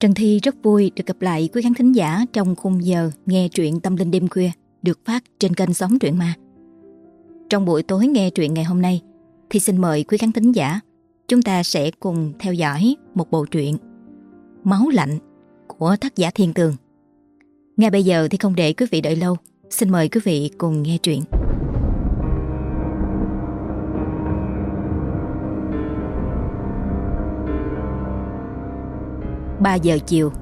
Trần Thi rất vui được gặp lại quý khán thính giả trong khung giờ nghe truyện tâm linh đêm khuya được phát trên kênh Sóng Truyện Ma. Trong buổi tối nghe truyện ngày hôm nay thì xin mời quý khán thính giả chúng ta sẽ cùng theo dõi một bộ truyện Máu lạnh của tác giả Thiên Tường. Ngay bây giờ thì không để quý vị đợi lâu, xin mời quý vị cùng nghe truyện. 3 giờ chiều,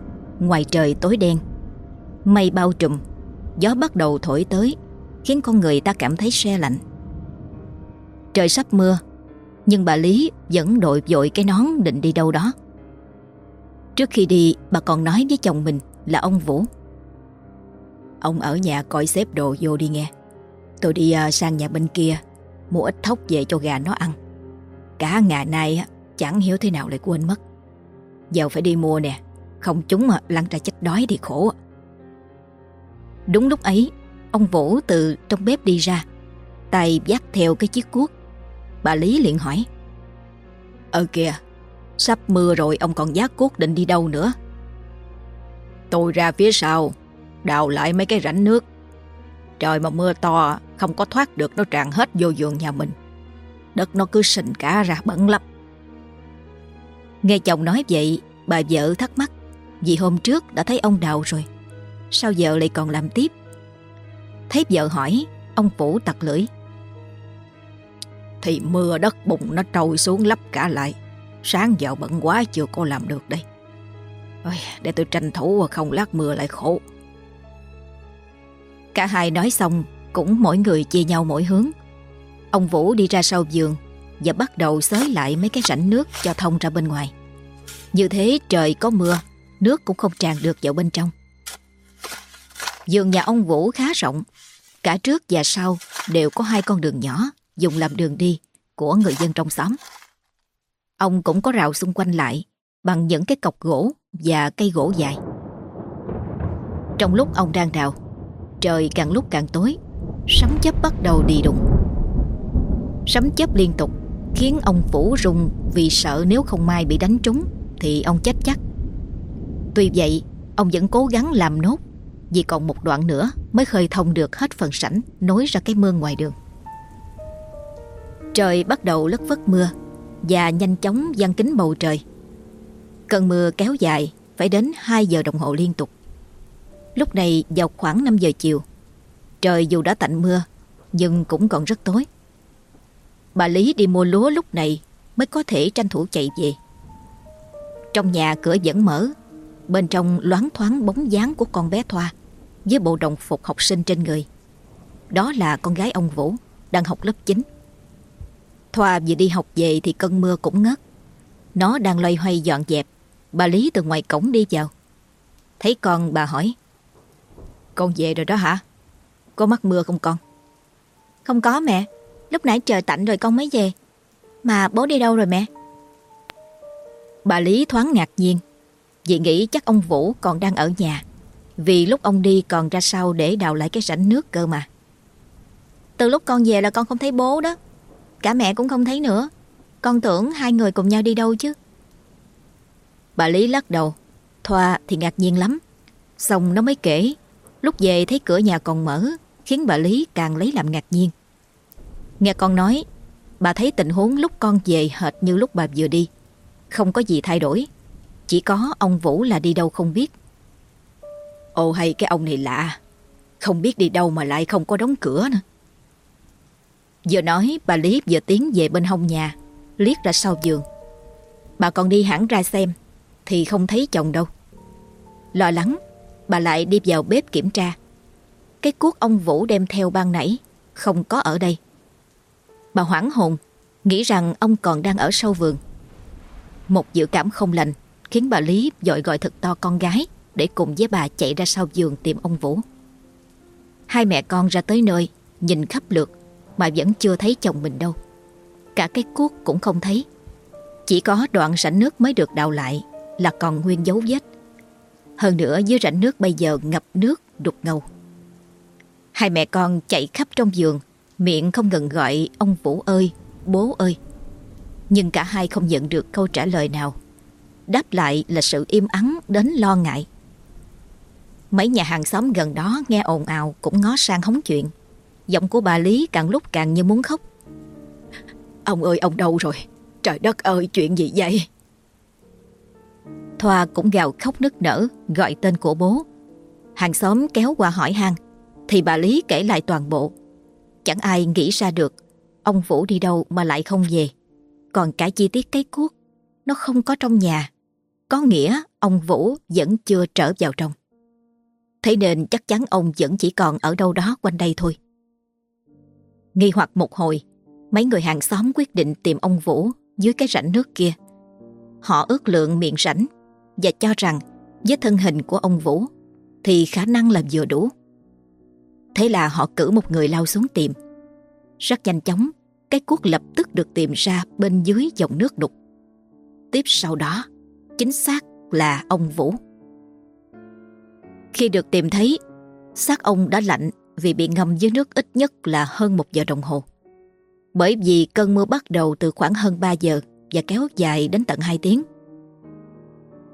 Ngoài trời tối đen. Mây bao trùm, Gió bắt đầu thổi tới, Khiến con người ta cảm thấy xe lạnh. Trời sắp mưa, Nhưng bà Lý vẫn đội vội cái nón định đi đâu đó. Trước khi đi, bà còn nói với chồng mình là ông Vũ. Ông ở nhà coi xếp đồ vô đi nghe. Tôi đi à, sang nhà bên kia, Mua ít thóc về cho gà nó ăn. Cả ngày nay chẳng hiểu thế nào lại quên mất giàu phải đi mua nè. Không chúng mà lăn ra chết đói thì khổ. Đúng lúc ấy, Ông Vũ từ trong bếp đi ra, Tay dắt theo cái chiếc cuốc. Bà Lý liền hỏi Ờ kìa, Sắp mưa rồi ông còn giác cuốc định đi đâu nữa? Tôi ra phía sau, Đào lại mấy cái rãnh nước. Trời mà mưa to, Không có thoát được, nó tràn hết vô vườn nhà mình. Đất nó cứ sình cả ra, bẩn lắm. Nghe chồng nói vậy, bà vợ thắc mắc vì hôm trước đã thấy ông đào rồi. Sao giờ lại còn làm tiếp? Thấy vợ hỏi, ông Phủ tặc lưỡi. Thì mưa đất bụng nó trôi xuống lấp cả lại. Sáng giờ bận quá chưa có làm được đây. Ôi, để tôi tranh thủ không lát mưa lại khổ. Cả hai nói xong cũng mỗi người chia nhau mỗi hướng. Ông Vũ đi ra sau giường và bắt đầu xới lại mấy cái rãnh nước cho thông ra bên ngoài. Như thế trời có mưa, nước cũng không tràn được vào bên trong. Giường nhà ông Vũ khá rộng, cả trước và sau đều có hai con đường nhỏ dùng làm đường đi của người dân trong xóm. Ông cũng có rào xung quanh lại bằng những cái cọc gỗ và cây gỗ dài. Trong lúc ông đang rào trời càng lúc càng tối, sấm chớp bắt đầu đi đụng. Sấm chớp liên tục khiến ông Phủ rùng vì sợ nếu không may bị đánh trúng thì ông chết chắc. Tuy vậy, ông vẫn cố gắng làm nốt vì còn một đoạn nữa mới khơi thông được hết phần sảnh nối ra cái mương ngoài đường. Trời bắt đầu lất vất mưa và nhanh chóng giăng kính bầu trời. Cơn mưa kéo dài phải đến 2 giờ đồng hồ liên tục. Lúc này vào khoảng 5 giờ chiều, trời dù đã tạnh mưa nhưng cũng còn rất tối. Bà Lý đi mua lúa lúc này mới có thể tranh thủ chạy về. Trong nhà cửa vẫn mở, bên trong loáng thoáng bóng dáng của con bé Thoa với bộ đồng phục học sinh trên người. Đó là con gái ông Vũ, đang học lớp 9. Thoa vừa đi học về thì cơn mưa cũng ngớt. Nó đang loay hoay dọn dẹp, bà Lý từ ngoài cổng đi vào. Thấy con bà hỏi, Con về rồi đó hả? Có mắc mưa không con? Không có mẹ, Lúc nãy trời tạnh rồi con mới về. Mà bố đi đâu rồi mẹ? Bà Lý thoáng ngạc nhiên. Vì nghĩ chắc ông Vũ còn đang ở nhà. Vì lúc ông đi còn ra sau để đào lại cái rãnh nước cơ mà. Từ lúc con về là con không thấy bố đó. Cả mẹ cũng không thấy nữa. Con tưởng hai người cùng nhau đi đâu chứ. Bà Lý lắc đầu. Thoa thì ngạc nhiên lắm. Xong nó mới kể. Lúc về thấy cửa nhà còn mở Khiến bà Lý càng lấy làm ngạc nhiên Nghe con nói, bà thấy tình huống lúc con về hệt như lúc bà vừa đi. Không có gì thay đổi. Chỉ có ông Vũ là đi đâu không biết. Ồ hay cái ông này lạ. Không biết đi đâu mà lại không có đóng cửa nữa. Vừa nói bà Lý vừa tiến về bên hông nhà, liếc ra sau giường. Bà còn đi hẳn ra xem, thì không thấy chồng đâu. Lo lắng, bà lại đi vào bếp kiểm tra. Cái cuốc ông Vũ đem theo ban nãy, không có ở đây. Bà hoảng hồn, nghĩ rằng ông còn đang ở sau vườn. Một dự cảm không lành khiến bà Lý dội gọi thật to con gái để cùng với bà chạy ra sau vườn tìm ông Vũ. Hai mẹ con ra tới nơi, nhìn khắp lượt mà vẫn chưa thấy chồng mình đâu. Cả cái cuốc cũng không thấy. Chỉ có đoạn rãnh nước mới được đào lại là còn nguyên dấu vết. Hơn nữa dưới rãnh nước bây giờ ngập nước đục ngầu. Hai mẹ con chạy khắp trong giường Miệng không ngừng gọi ông Vũ ơi, bố ơi. Nhưng cả hai không nhận được câu trả lời nào. đáp lại là sự im ắng đến lo ngại. Mấy nhà hàng xóm gần đó nghe ồn ào cũng ngó sang hóng chuyện. Giọng của bà Lý càng lúc càng như muốn khóc. Ông ơi ông đâu rồi? Trời đất ơi chuyện gì vậy? Thoa cũng gào khóc nức nở gọi tên của bố. Hàng xóm kéo qua hỏi han thì bà Lý kể lại toàn bộ. Chẳng ai nghĩ ra được ông Vũ đi đâu mà lại không về. Còn cả chi tiết cái cuốc nó không có trong nhà. Có nghĩa ông Vũ vẫn chưa trở vào trong. Thế nên chắc chắn ông vẫn chỉ còn ở đâu đó quanh đây thôi. Nghi hoặc một hồi, mấy người hàng xóm quyết định tìm ông Vũ dưới cái rãnh nước kia. Họ ước lượng miệng rãnh và cho rằng với thân hình của ông Vũ thì khả năng là vừa đủ. Thế là họ cử một người lao xuống tìm. Rất nhanh chóng, cái cuốc lập tức được tìm ra bên dưới dòng nước đục. Tiếp sau đó, chính xác là ông Vũ. Khi được tìm thấy, xác ông đã lạnh vì bị ngâm dưới nước ít nhất là hơn một giờ đồng hồ. Bởi vì cơn mưa bắt đầu từ khoảng hơn 3 giờ và kéo dài đến tận 2 tiếng.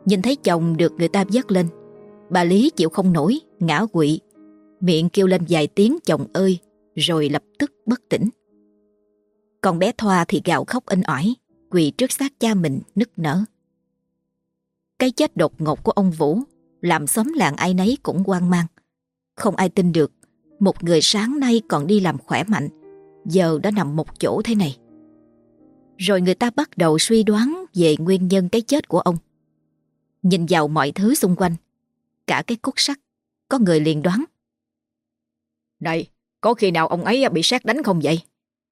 Nhìn thấy chồng được người ta vớt lên, bà Lý chịu không nổi, ngã quỵ, miệng kêu lên vài tiếng chồng ơi, rồi lập tức bất tỉnh. Còn bé Thoa thì gào khóc inh ỏi, quỳ trước xác cha mình nức nở. Cái chết đột ngột của ông Vũ làm xóm làng ai nấy cũng hoang mang. Không ai tin được một người sáng nay còn đi làm khỏe mạnh, giờ đã nằm một chỗ thế này. Rồi người ta bắt đầu suy đoán về nguyên nhân cái chết của ông. Nhìn vào mọi thứ xung quanh, cả cái cốt sắt, có người liền đoán. Này, có khi nào ông ấy bị sét đánh không vậy?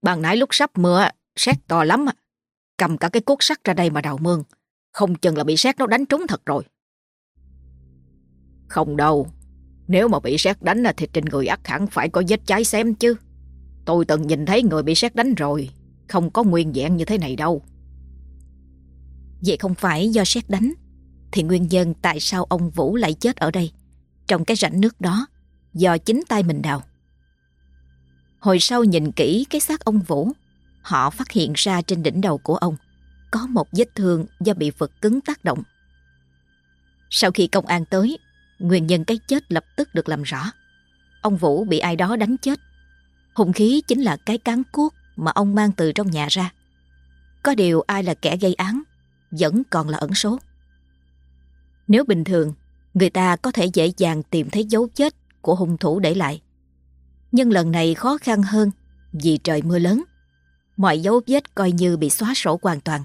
Ban nãy lúc sắp mưa, sét to lắm. Cầm cả cái cốt sắt ra đây mà đào mương. Không chừng là bị sét nó đánh trúng thật rồi. Không đâu. Nếu mà bị sét đánh thì trên người ắt hẳn phải có vết cháy xém chứ. Tôi từng nhìn thấy người bị sét đánh rồi. Không có nguyên vẹn như thế này đâu. Vậy không phải do sét đánh thì nguyên nhân tại sao ông Vũ lại chết ở đây trong cái rãnh nước đó do chính tay mình đào. Hồi sau nhìn kỹ cái xác ông Vũ họ phát hiện ra trên đỉnh đầu của ông có một vết thương do bị vật cứng tác động. Sau khi công an tới, nguyên nhân cái chết lập tức được làm rõ. Ông Vũ bị ai đó đánh chết. Hùng khí chính là cái cán cuốc mà ông mang từ trong nhà ra. Có điều ai là kẻ gây án vẫn còn là ẩn số. Nếu bình thường, người ta có thể dễ dàng tìm thấy dấu chết của hung thủ để lại. Nhưng lần này khó khăn hơn vì trời mưa lớn. Mọi dấu vết coi như bị xóa sổ hoàn toàn.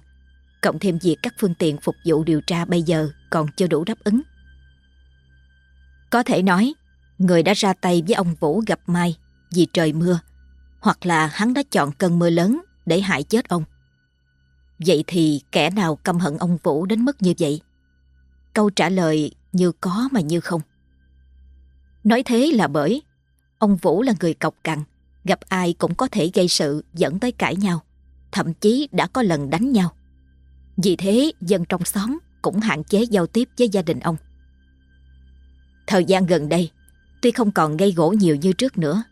Cộng thêm việc các phương tiện phục vụ điều tra bây giờ còn chưa đủ đáp ứng. Có thể nói, người đã ra tay với ông Vũ gặp Mai vì trời mưa, hoặc là hắn đã chọn cơn mưa lớn để hại chết ông. Vậy thì kẻ nào căm hận ông Vũ đến mức như vậy? Câu trả lời như có mà như không. Nói thế là bởi ông Vũ là người cọc cằn, gặp ai cũng có thể gây sự dẫn tới cãi nhau, thậm chí đã có lần đánh nhau. Vì thế dân trong xóm cũng hạn chế giao tiếp với gia đình ông. Thời gian gần đây, tuy không còn gây gỗ nhiều như trước nữa,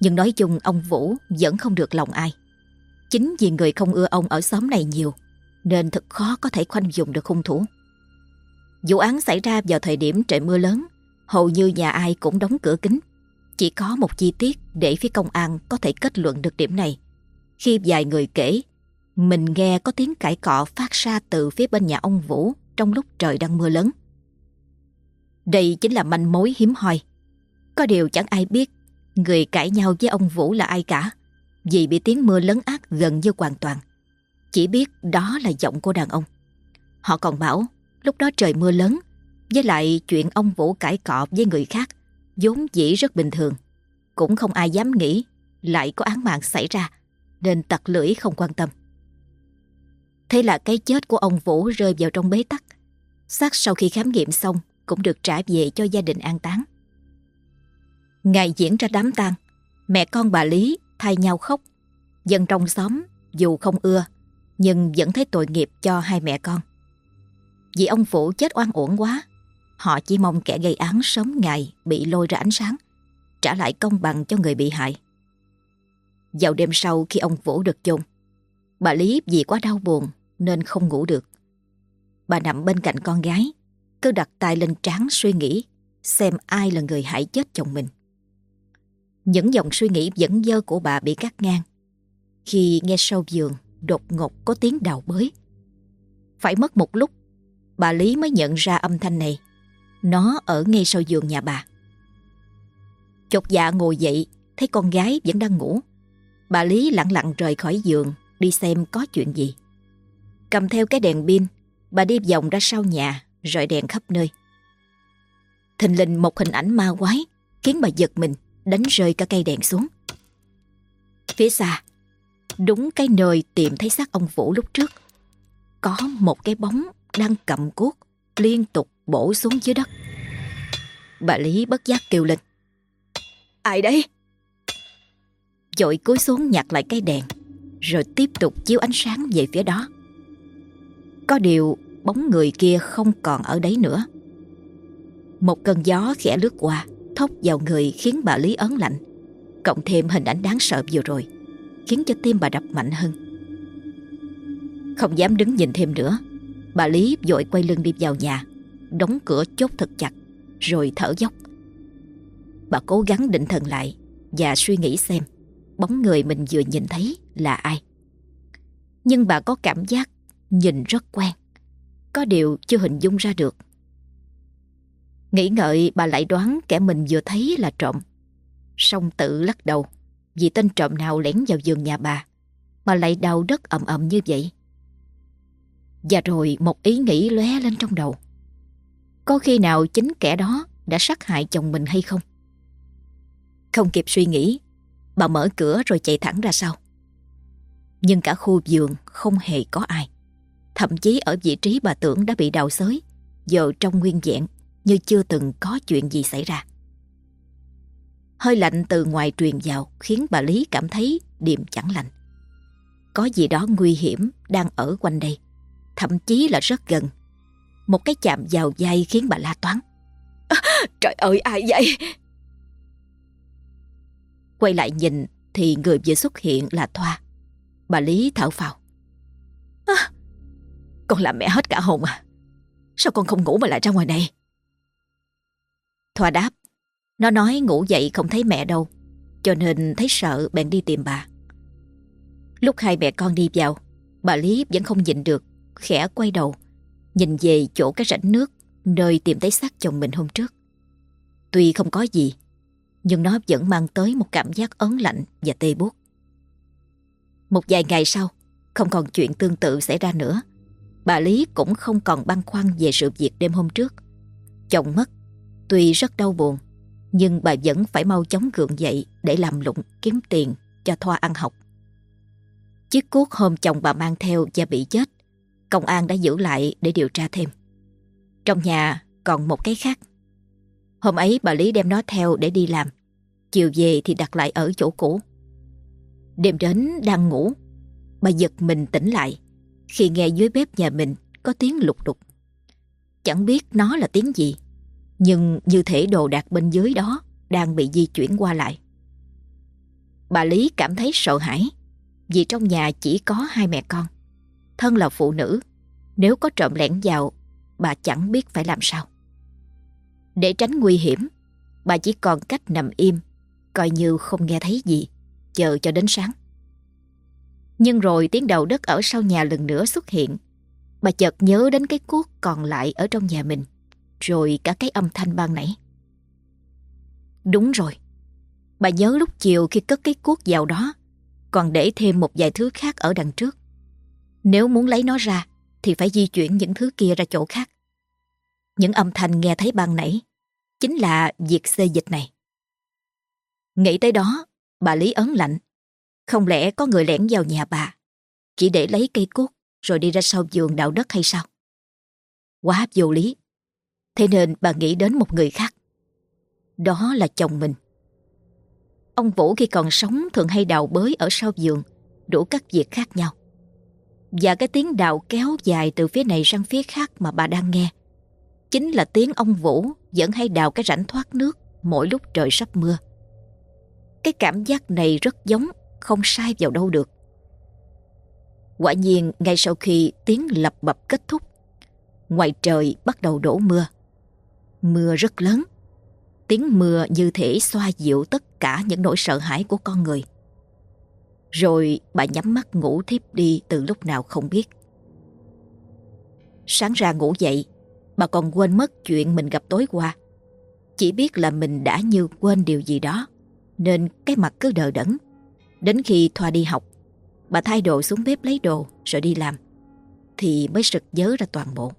nhưng nói chung ông Vũ vẫn không được lòng ai. Chính vì người không ưa ông ở xóm này nhiều, nên thật khó có thể khoanh dùng được hung thủ. Vụ án xảy ra vào thời điểm trời mưa lớn, hầu như nhà ai cũng đóng cửa kính. Chỉ có một chi tiết để phía công an có thể kết luận được điểm này. Khi vài người kể, mình nghe có tiếng cãi cọ phát ra từ phía bên nhà ông Vũ trong lúc trời đang mưa lớn. Đây chính là manh mối hiếm hoi. Có điều chẳng ai biết người cãi nhau với ông Vũ là ai cả vì bị tiếng mưa lớn ác gần như hoàn toàn. Chỉ biết đó là giọng của đàn ông. Họ còn bảo lúc đó trời mưa lớn với lại chuyện ông Vũ cãi cọ với người khác vốn dĩ rất bình thường. Cũng không ai dám nghĩ lại có án mạng xảy ra nên tặc lưỡi không quan tâm. Thế là cái chết của ông Vũ rơi vào trong bế tắc. Xác sau khi khám nghiệm xong cũng được trả về cho gia đình an táng. Ngày diễn ra đám tang, mẹ con bà Lý thay nhau khóc. Dân trong xóm dù không ưa, nhưng vẫn thấy tội nghiệp cho hai mẹ con. Vì ông Vũ chết oan uổng quá, họ chỉ mong kẻ gây án sớm ngày bị lôi ra ánh sáng, trả lại công bằng cho người bị hại. Vào đêm sau khi ông Vũ được chôn, bà Lý vì quá đau buồn nên không ngủ được. bà nằm bên cạnh con gái, cứ đặt tay lên trán suy nghĩ xem ai là người hại chết chồng mình. Những dòng suy nghĩ dẫn dơ của bà bị cắt ngang khi nghe sau giường đột ngột có tiếng đào bới. Phải mất một lúc, bà Lý mới nhận ra âm thanh này. Nó ở ngay sau giường nhà bà. Chột dạ ngồi dậy, thấy con gái vẫn đang ngủ. Bà Lý lặng lặng rời khỏi giường, đi xem có chuyện gì. Cầm theo cái đèn pin, bà đi vòng ra sau nhà, rọi đèn khắp nơi. Thình lình một hình ảnh ma quái, khiến bà giật mình, đánh rơi cả cây đèn xuống. Phía xa, đúng cái nơi tìm thấy xác ông Vũ lúc trước, có một cái bóng đang cầm cuốc liên tục bổ xuống dưới đất. Bà Lý bất giác kêu lên. Ai đấy? Dội cúi xuống nhặt lại cái đèn, rồi tiếp tục chiếu ánh sáng về phía đó. Có điều bóng người kia không còn ở đấy nữa. Một cơn gió khẽ lướt qua, thốc vào người khiến bà Lý ớn lạnh. Cộng thêm hình ảnh đáng sợ vừa rồi, khiến cho tim bà đập mạnh hơn. Không dám đứng nhìn thêm nữa, bà Lý vội quay lưng đi vào nhà, đóng cửa chốt thật chặt, rồi thở dốc. Bà cố gắng định thần lại và suy nghĩ xem bóng người mình vừa nhìn thấy là ai. Nhưng bà có cảm giác nhìn rất quen. Có điều chưa hình dung ra được. Nghĩ ngợi bà lại đoán kẻ mình vừa thấy là trộm. Xong tự lắc đầu vì tên trộm nào lén vào giường nhà bà mà lại đau đất ầm ầm như vậy. Và rồi một ý nghĩ lóe lên trong đầu. Có khi nào chính kẻ đó đã sát hại chồng mình hay không? Không kịp suy nghĩ, bà mở cửa rồi chạy thẳng ra sau. Nhưng cả khu giường không hề có ai. Thậm chí ở vị trí bà tưởng đã bị đào xới, giờ trong nguyên vẹn như chưa từng có chuyện gì xảy ra. Hơi lạnh từ ngoài truyền vào khiến bà Lý cảm thấy điềm chẳng lành. Có gì đó nguy hiểm đang ở quanh đây, thậm chí là rất gần. Một cái chạm vào dây khiến bà la toán. À, trời ơi ai vậy? Quay lại nhìn thì người vừa xuất hiện là Thoa. Bà Lý thở phào. À, con làm mẹ hết cả hồn à. Sao con không ngủ mà lại ra ngoài này? Thoa đáp. Nó nói ngủ dậy không thấy mẹ đâu. Cho nên thấy sợ bèn đi tìm bà. Lúc hai mẹ con đi vào, bà Lý vẫn không nhịn được, khẽ quay đầu, nhìn về chỗ cái rãnh nước nơi tìm thấy xác chồng mình hôm trước. Tuy không có gì, nhưng nó vẫn mang tới một cảm giác ớn lạnh và tê buốt. Một vài ngày sau, không còn chuyện tương tự xảy ra nữa. Bà Lý cũng không còn băn khoăn về sự việc đêm hôm trước. Chồng mất, tuy rất đau buồn, nhưng bà vẫn phải mau chóng gượng dậy để làm lụng kiếm tiền cho Thoa ăn học. Chiếc cuốc hôm chồng bà mang theo và bị chết, công an đã giữ lại để điều tra thêm. Trong nhà còn một cái khác. Hôm ấy bà Lý đem nó theo để đi làm. Chiều về thì đặt lại ở chỗ cũ. Đêm đến đang ngủ, bà giật mình tỉnh lại khi nghe dưới bếp nhà mình có tiếng lục đục. Chẳng biết nó là tiếng gì, nhưng như thể đồ đạc bên dưới đó đang bị di chuyển qua lại. Bà Lý cảm thấy sợ hãi vì trong nhà chỉ có hai mẹ con. Thân là phụ nữ, nếu có trộm lẻn vào, bà chẳng biết phải làm sao. Để tránh nguy hiểm, bà chỉ còn cách nằm im, coi như không nghe thấy gì, chờ cho đến sáng. Nhưng rồi tiếng đầu đất ở sau nhà lần nữa xuất hiện. Bà chợt nhớ đến cái cuốc còn lại ở trong nhà mình, rồi cả cái âm thanh ban nãy. Đúng rồi, bà nhớ lúc chiều khi cất cái cuốc vào đó, còn để thêm một vài thứ khác ở đằng trước. Nếu muốn lấy nó ra, thì phải di chuyển những thứ kia ra chỗ khác. Những âm thanh nghe thấy ban nãy chính là việc xê dịch này. Nghĩ tới đó, bà Lý ấn lạnh. Không lẽ có người lẻn vào nhà bà, chỉ để lấy cây cuốc rồi đi ra sau giường đào đất hay sao? Quá vô lý. Thế nên bà nghĩ đến một người khác. Đó là chồng mình. Ông Vũ khi còn sống thường hay đào bới ở sau giường, đủ các việc khác nhau. Và cái tiếng đào kéo dài từ phía này sang phía khác mà bà đang nghe. Chính là tiếng ông Vũ vẫn hay đào cái rãnh thoát nước mỗi lúc trời sắp mưa. Cái cảm giác này rất giống, không sai vào đâu được. Quả nhiên ngay sau khi tiếng lập bập kết thúc, Ngoài trời bắt đầu đổ mưa. Mưa rất lớn. Tiếng mưa như thể xoa dịu tất cả những nỗi sợ hãi của con người. Rồi bà nhắm mắt ngủ thiếp đi từ lúc nào không biết. Sáng ra ngủ dậy, bà còn quên mất chuyện mình gặp tối qua. Chỉ biết là mình đã như quên điều gì đó, nên cái mặt cứ đờ đẫn. Đến khi Thoa đi học, bà thay đồ xuống bếp lấy đồ rồi đi làm, thì mới sực nhớ ra toàn bộ.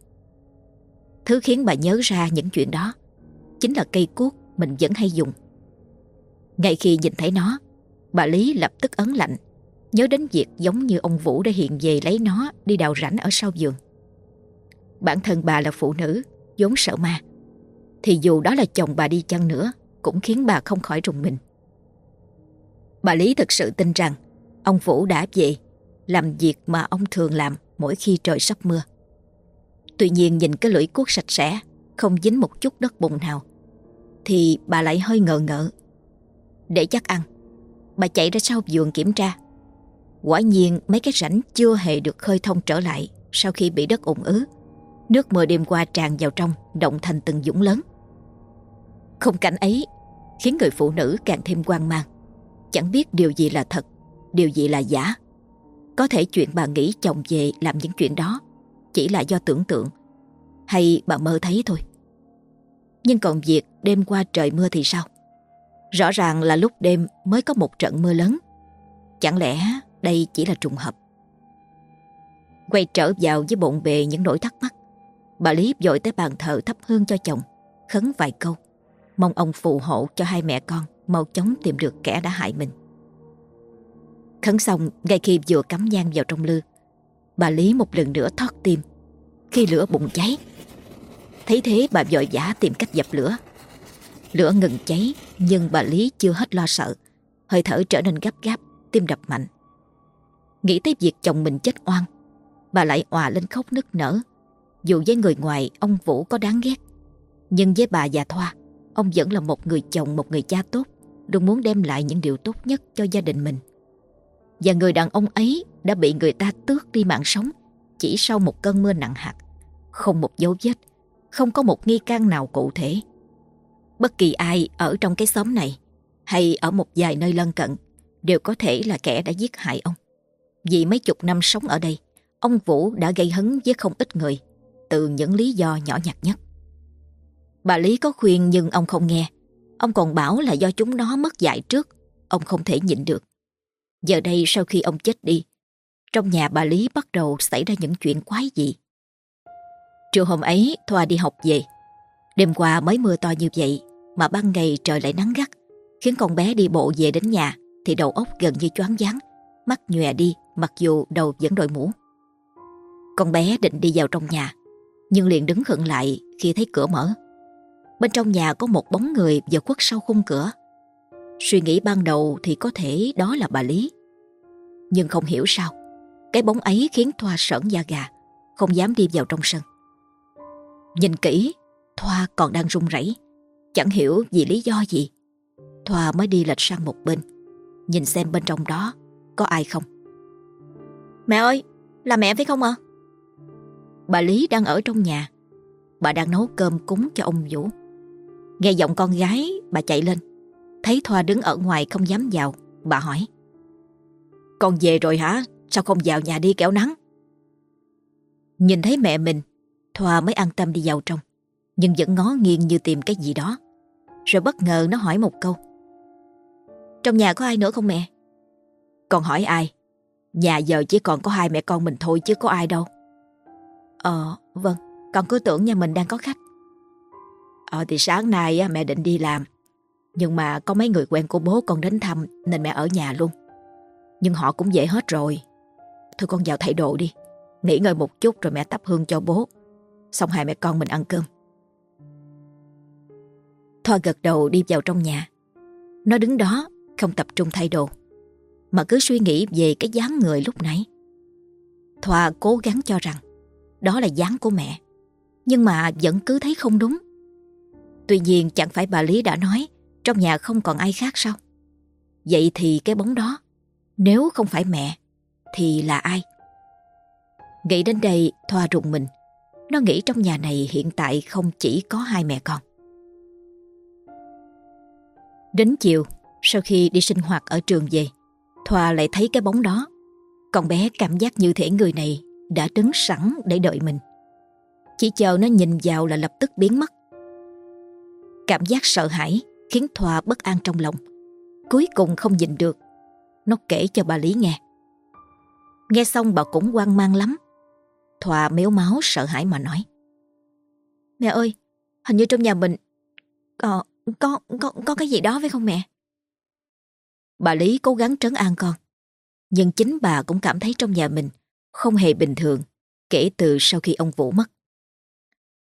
Thứ khiến bà nhớ ra những chuyện đó chính là cây cuốc mình vẫn hay dùng. Ngay khi nhìn thấy nó, bà Lý lập tức ấn lạnh, nhớ đến việc giống như ông Vũ đã hiện về lấy nó đi đào rãnh ở sau giường. Bản thân bà là phụ nữ, vốn sợ ma, thì dù đó là chồng bà đi chăng nữa cũng khiến bà không khỏi rùng mình. Bà Lý thực sự tin rằng ông Vũ đã về làm việc mà ông thường làm mỗi khi trời sắp mưa. Tuy nhiên nhìn cái lưỡi cuốc sạch sẽ, không dính một chút đất bùn nào, thì bà lại hơi ngờ ngợ. Để chắc ăn, bà chạy ra sau vườn kiểm tra. Quả nhiên mấy cái rãnh chưa hề được khơi thông trở lại sau khi bị đất ủng ứ. Nước mưa đêm qua tràn vào trong, động thành từng dũng lớn. Không cảnh ấy khiến người phụ nữ càng thêm quan mang. Chẳng biết điều gì là thật, điều gì là giả. Có thể chuyện bà nghĩ chồng về làm những chuyện đó chỉ là do tưởng tượng hay bà mơ thấy thôi. Nhưng còn việc đêm qua trời mưa thì sao? Rõ ràng là lúc đêm mới có một trận mưa lớn. Chẳng lẽ đây chỉ là trùng hợp? Quay trở vào với bộn bề những nỗi thắc mắc. Bà Lý dội tới bàn thờ thắp hương cho chồng, khấn vài câu. Mong ông phù hộ cho hai mẹ con mau chóng tìm được kẻ đã hại mình. Khấn xong, ngay khi vừa cắm nhang vào trong lư, bà Lý một lần nữa thoát tim khi lửa bùng cháy. Thấy thế bà vội vã tìm cách dập lửa. Lửa ngừng cháy nhưng bà Lý chưa hết lo sợ. Hơi thở trở nên gấp gáp, tim đập mạnh. Nghĩ tới việc chồng mình chết oan, bà lại òa lên khóc nức nở. Dù với người ngoài ông Vũ có đáng ghét, nhưng với bà già Thoa, ông vẫn là một người chồng, một người cha tốt, luôn muốn đem lại những điều tốt nhất cho gia đình mình. Và người đàn ông ấy đã bị người ta tước đi mạng sống chỉ sau một cơn mưa nặng hạt. Không một dấu vết, không có một nghi can nào cụ thể. Bất kỳ ai ở trong cái xóm này hay ở một vài nơi lân cận đều có thể là kẻ đã giết hại ông. Vì mấy chục năm sống ở đây, ông Vũ đã gây hấn với không ít người từ những lý do nhỏ nhặt nhất. Bà Lý có khuyên nhưng ông không nghe. Ông còn bảo là do chúng nó mất dạy trước, ông không thể nhịn được. Giờ đây sau khi ông chết đi, trong nhà bà Lý bắt đầu xảy ra những chuyện quái dị. Trưa hôm ấy, Thoa đi học về. Đêm qua mới mưa to như vậy, mà ban ngày trời lại nắng gắt, khiến con bé đi bộ về đến nhà thì đầu óc gần như choáng váng, mắt nhòe đi mặc dù đầu vẫn đội mũ. Con bé định đi vào trong nhà, nhưng liền đứng khựng lại khi thấy cửa mở. Bên trong nhà có một bóng người vừa khuất sau khung cửa. Suy nghĩ ban đầu thì có thể đó là bà Lý. Nhưng không hiểu sao, cái bóng ấy khiến Thoa sởn da gà, không dám đi vào trong sân. Nhìn kỹ, Thoa còn đang run rẩy, chẳng hiểu vì lý do gì. Thoa mới đi lệch sang một bên, nhìn xem bên trong đó có ai không. Mẹ ơi, là mẹ phải không ạ? Bà Lý đang ở trong nhà, bà đang nấu cơm cúng cho ông Vũ. Nghe giọng con gái, bà chạy lên, thấy Thoa đứng ở ngoài không dám vào, bà hỏi. Con về rồi hả? Sao không vào nhà đi kéo nắng? Nhìn thấy mẹ mình, Thoa mới an tâm đi vào trong, nhưng vẫn ngó nghiêng như tìm cái gì đó. Rồi bất ngờ nó hỏi một câu. Trong nhà có ai nữa không mẹ? còn hỏi ai? Nhà giờ chỉ còn có hai mẹ con mình thôi chứ có ai đâu. Ờ, vâng, con cứ tưởng nhà mình đang có khách. Ờ thì sáng nay mẹ định đi làm, nhưng mà có mấy người quen của bố con đến thăm nên mẹ ở nhà luôn. Nhưng họ cũng về hết rồi. Thôi con vào thay đồ đi, nghỉ ngơi một chút rồi mẹ tắp hương cho bố. Xong hai mẹ con mình ăn cơm. Thoa gật đầu đi vào trong nhà. Nó đứng đó, không tập trung thay đồ, mà cứ suy nghĩ về cái dáng người lúc nãy. Thoa cố gắng cho rằng đó là dáng của mẹ, nhưng mà vẫn cứ thấy không đúng. Tuy nhiên chẳng phải bà Lý đã nói trong nhà không còn ai khác sao? Vậy thì cái bóng đó, nếu không phải mẹ, thì là ai? Nghĩ đến đây, Thoa rụng mình. Nó nghĩ trong nhà này hiện tại không chỉ có hai mẹ con. Đến chiều, sau khi đi sinh hoạt ở trường về, Thoa lại thấy cái bóng đó. Con bé cảm giác như thể người này đã đứng sẵn để đợi mình. Chỉ chờ nó nhìn vào là lập tức biến mất. Cảm giác sợ hãi khiến Thoa bất an trong lòng. Cuối cùng không nhìn được. Nó kể cho bà Lý nghe. Nghe xong bà cũng hoang mang lắm. Thoa méo máu sợ hãi mà nói. Mẹ ơi, hình như trong nhà mình có, có, có, có cái gì đó phải không mẹ? Bà Lý cố gắng trấn an con. Nhưng chính bà cũng cảm thấy trong nhà mình không hề bình thường kể từ sau khi ông Vũ mất.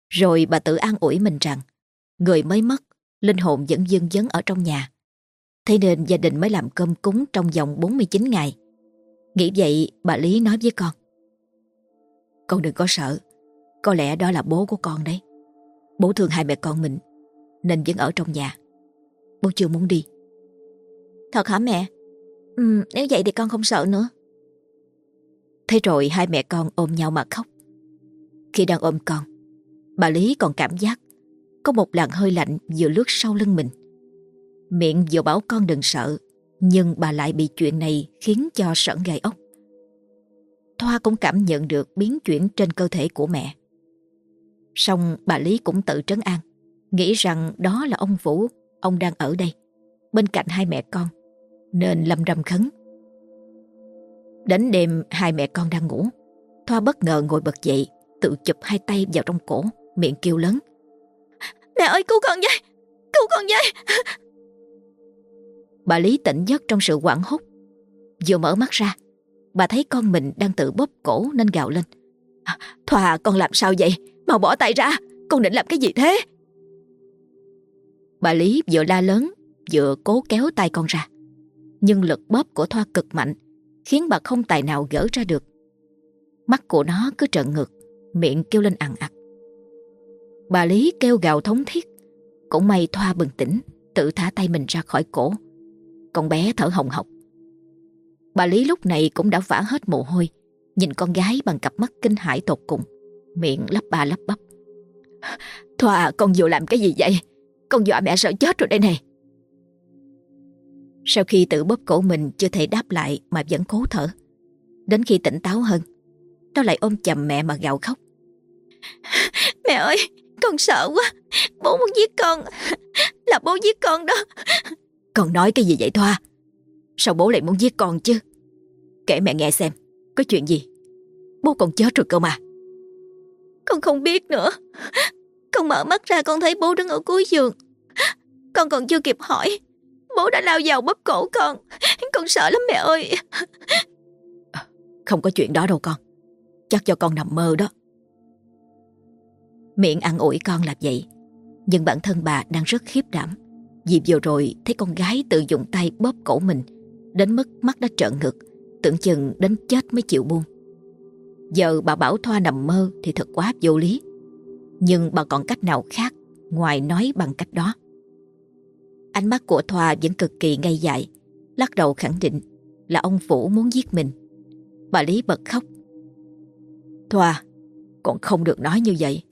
Rồi bà tự an ủi mình rằng người mới mất, linh hồn vẫn dưng dấn ở trong nhà. Thế nên gia đình mới làm cơm cúng trong vòng 49 ngày. Nghĩ vậy bà Lý nói với con. Con đừng có sợ, có lẽ đó là bố của con đấy. Bố thương hai mẹ con mình nên vẫn ở trong nhà. Bố chưa muốn đi. Thật hả mẹ? Ừ, nếu vậy thì con không sợ nữa. Thế rồi hai mẹ con ôm nhau mà khóc. Khi đang ôm con, bà Lý còn cảm giác có một làn hơi lạnh vừa lướt sau lưng mình. Miệng vừa bảo con đừng sợ, nhưng bà lại bị chuyện này khiến cho sởn gai ốc. Thoa cũng cảm nhận được biến chuyển trên cơ thể của mẹ. Xong bà Lý cũng tự trấn an, nghĩ rằng đó là ông Vũ, ông đang ở đây, bên cạnh hai mẹ con, nên lâm râm khấn. Đến đêm hai mẹ con đang ngủ, Thoa bất ngờ ngồi bật dậy, tự chụp hai tay vào trong cổ, miệng kêu lớn. Mẹ ơi cứu con với, cứu con với. Bà Lý tỉnh giấc trong sự quảng hốt. Vừa mở mắt ra, bà thấy con mình đang tự bóp cổ nên gào lên. Thoa con làm sao vậy? Mau bỏ tay ra, con định làm cái gì thế? Bà Lý vừa la lớn, vừa cố kéo tay con ra. Nhưng lực bóp của Thoa cực mạnh, khiến bà không tài nào gỡ ra được. Mắt của nó cứ trợn ngược miệng kêu lên ằn ặc Bà Lý kêu gào thống thiết, cũng may Thoa bừng tỉnh, tự thả tay mình ra khỏi cổ. Con bé thở hồng hộc. Bà Lý lúc này cũng đã vã hết mồ hôi, nhìn con gái bằng cặp mắt kinh hãi tột cùng, miệng lắp ba lắp bắp. Thoa, con vừa làm cái gì vậy? Con dọa mẹ sợ chết rồi đây này. Sau khi tự bóp cổ mình chưa thể đáp lại mà vẫn cố thở. Đến khi tỉnh táo hơn, nó lại ôm chầm mẹ mà gào khóc. Mẹ ơi, con sợ quá. Bố muốn giết con. Là bố giết con đó. Con nói cái gì vậy Thoa? Sao bố lại muốn giết con chứ? Kể mẹ nghe xem, có chuyện gì? Bố còn chết rồi cơ mà. Con không biết nữa. Con mở mắt ra con thấy bố đứng ở cuối giường. Con còn chưa kịp hỏi. Bố đã lao vào bóp cổ con. Con sợ lắm mẹ ơi. Không có chuyện đó đâu con. Chắc cho con nằm mơ đó. Miệng ăn ủi con là vậy. Nhưng bản thân bà đang rất khiếp đảm. Vì vừa rồi thấy con gái tự dùng tay bóp cổ mình. Đến mức mắt đã trợn ngực Tưởng chừng đến chết mới chịu buông. Giờ bà bảo Thoa nằm mơ Thì thật quá vô lý. Nhưng bà còn cách nào khác Ngoài nói bằng cách đó Ánh mắt của Thoa vẫn cực kỳ ngây dại, lắc đầu khẳng định là ông Vũ muốn giết mình. Bà Lý bật khóc. Thoa, con không được nói như vậy.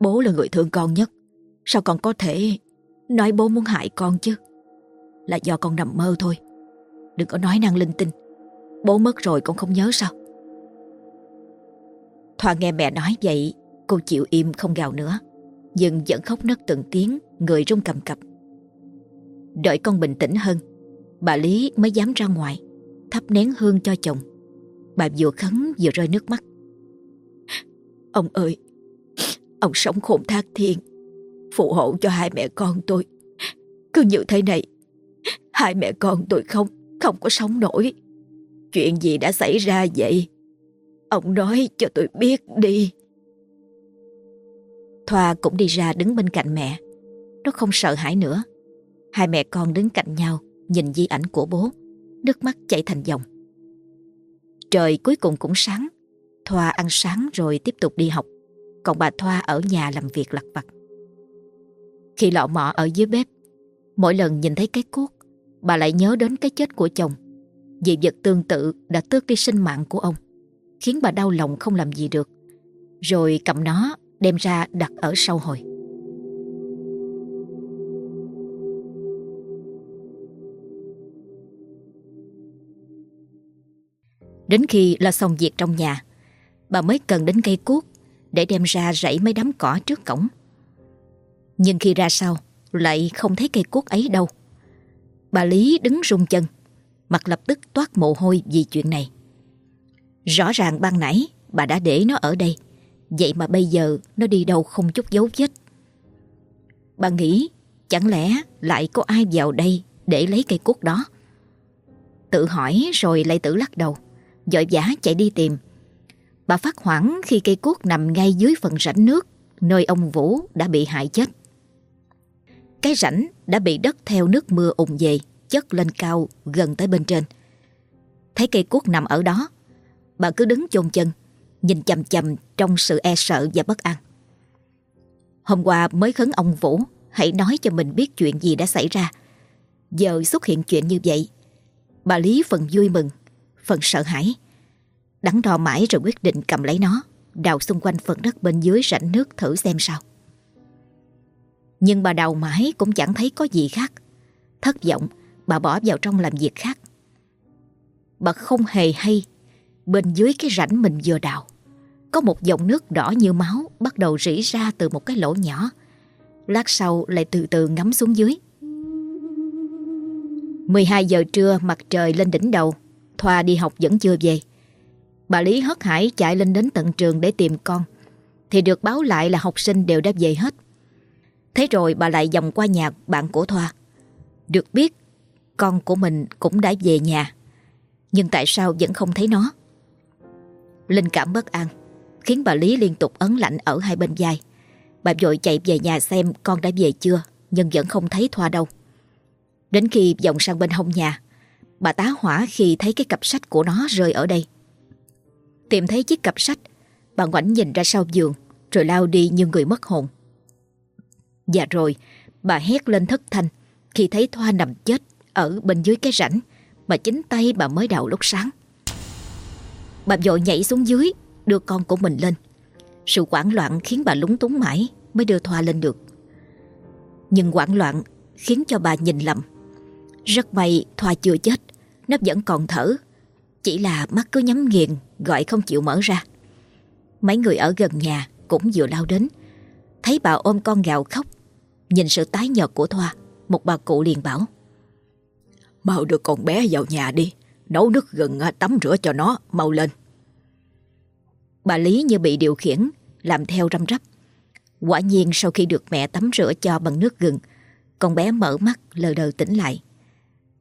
Bố là người thương con nhất. Sao con có thể nói bố muốn hại con chứ? Là do con nằm mơ thôi. Đừng có nói năng linh tinh. Bố mất rồi con không nhớ sao? Thoa nghe mẹ nói vậy, cô chịu im không gào nữa. Nhưng vẫn khóc nấc từng tiếng, người run cầm cập. Đợi con bình tĩnh hơn Bà Lý mới dám ra ngoài Thắp nén hương cho chồng. Bà vừa khấn vừa rơi nước mắt. Ông ơi Ông sống khôn thác thiên Phù hộ cho hai mẹ con tôi. Cứ như thế này Hai mẹ con tôi không Không có sống nổi. Chuyện gì đã xảy ra vậy? Ông nói cho tôi biết đi. Thoa cũng đi ra đứng bên cạnh mẹ. Nó không sợ hãi nữa. Hai mẹ con đứng cạnh nhau, Nhìn di ảnh của bố. Nước mắt chảy thành dòng. Trời cuối cùng cũng sáng. Thoa ăn sáng rồi tiếp tục đi học. Còn bà Thoa ở nhà làm việc lặt vặt. Khi lọ mọ ở dưới bếp, Mỗi lần nhìn thấy cái cuốc, Bà lại nhớ đến cái chết của chồng. Vì vật tương tự đã tước đi sinh mạng của ông, Khiến bà đau lòng không làm gì được. Rồi cầm nó đem ra đặt ở sau hồi. Đến khi lo xong việc trong nhà, bà mới cần đến cây cuốc để đem ra rẫy mấy đám cỏ trước cổng. Nhưng khi ra sau, lại không thấy cây cuốc ấy đâu. Bà Lý đứng rung chân, mặt lập tức toát mồ hôi vì chuyện này. Rõ ràng ban nãy bà đã để nó ở đây, vậy mà bây giờ nó đi đâu không chút dấu vết. Bà nghĩ chẳng lẽ lại có ai vào đây để lấy cây cuốc đó? Tự hỏi rồi lại tự lắc đầu, dội vã chạy đi tìm. Bà phát hoảng khi cây cuốc nằm ngay dưới phần rãnh nước nơi ông Vũ đã bị hại chết. Cái rãnh đã bị đất theo nước mưa ủng về, chất lên cao gần tới bên trên. Thấy cây cuốc nằm ở đó, bà cứ đứng chôn chân, nhìn chầm chầm trong sự e sợ và bất an. Hôm qua mới khấn ông Vũ hãy nói cho mình biết chuyện gì đã xảy ra. Giờ xuất hiện chuyện như vậy, bà Lý phần vui mừng, phần sợ hãi. Đắn đo mãi rồi quyết định cầm lấy nó, đào xung quanh phần đất bên dưới rãnh nước thử xem sao. Nhưng bà đào mãi cũng chẳng thấy có gì khác. Thất vọng, bà bỏ vào trong làm việc khác. Bà không hề hay bên dưới cái rãnh mình vừa đào. Có một dòng nước đỏ như máu bắt đầu rỉ ra từ một cái lỗ nhỏ. Lát sau lại từ từ ngắm xuống dưới. 12 giờ trưa mặt trời lên đỉnh đầu, Thoa đi học vẫn chưa về. Bà Lý hớt hải chạy lên đến tận trường để tìm con. Thì được báo lại là học sinh đều đã về hết. Thế rồi bà lại vòng qua nhà bạn của Thoa. Được biết, con của mình cũng đã về nhà. Nhưng tại sao vẫn không thấy nó? Linh cảm bất an, khiến bà Lý liên tục ấn lạnh ở hai bên vai. Bà vội chạy về nhà xem con đã về chưa, nhưng vẫn không thấy Thoa đâu. Đến khi vòng sang bên hông nhà, bà tá hỏa khi thấy cái cặp sách của nó rơi ở đây. Tìm thấy chiếc cặp sách, bà ngoảnh nhìn ra sau giường, rồi lao đi như người mất hồn. Và rồi, bà hét lên thất thanh khi thấy Thoa nằm chết ở bên dưới cái rãnh mà chính tay bà mới đào lúc sáng. Bà vội nhảy xuống dưới, đưa con của mình lên. Sự hoảng loạn khiến bà lúng túng mãi mới đưa Thoa lên được. Nhưng hoảng loạn khiến cho bà nhìn lầm. Rất may Thoa chưa chết, nó vẫn còn thở. Chỉ là mắt cứ nhắm nghiền, gọi không chịu mở ra. Mấy người ở gần nhà cũng vừa lao đến. Thấy bà ôm con gạo khóc. Nhìn sự tái nhợt của Thoa, một bà cụ liền bảo. Mau đưa con bé vào nhà đi, nấu nước gừng tắm rửa cho nó, mau lên. Bà Lý như bị điều khiển, làm theo răm rắp. Quả nhiên sau khi được mẹ tắm rửa cho bằng nước gừng, con bé mở mắt lờ đờ tỉnh lại.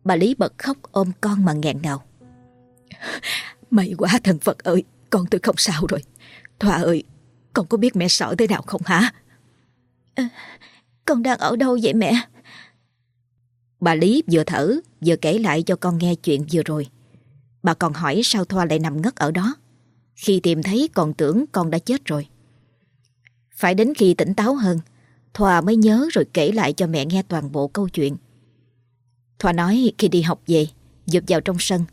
Bà Lý bật khóc ôm con mà nghẹn ngào. May quá thần Phật ơi, con tôi không sao rồi. Thoa ơi, con có biết mẹ sợ thế nào không hả? À, con đang ở đâu vậy mẹ? Bà Lý vừa thở vừa kể lại cho con nghe chuyện vừa rồi. Bà còn hỏi sao Thoa lại nằm ngất ở đó. Khi tìm thấy còn tưởng con đã chết rồi. Phải đến khi tỉnh táo hơn, Thoa mới nhớ rồi kể lại cho mẹ nghe toàn bộ câu chuyện. Thoa nói khi đi học về, dược vào trong sân,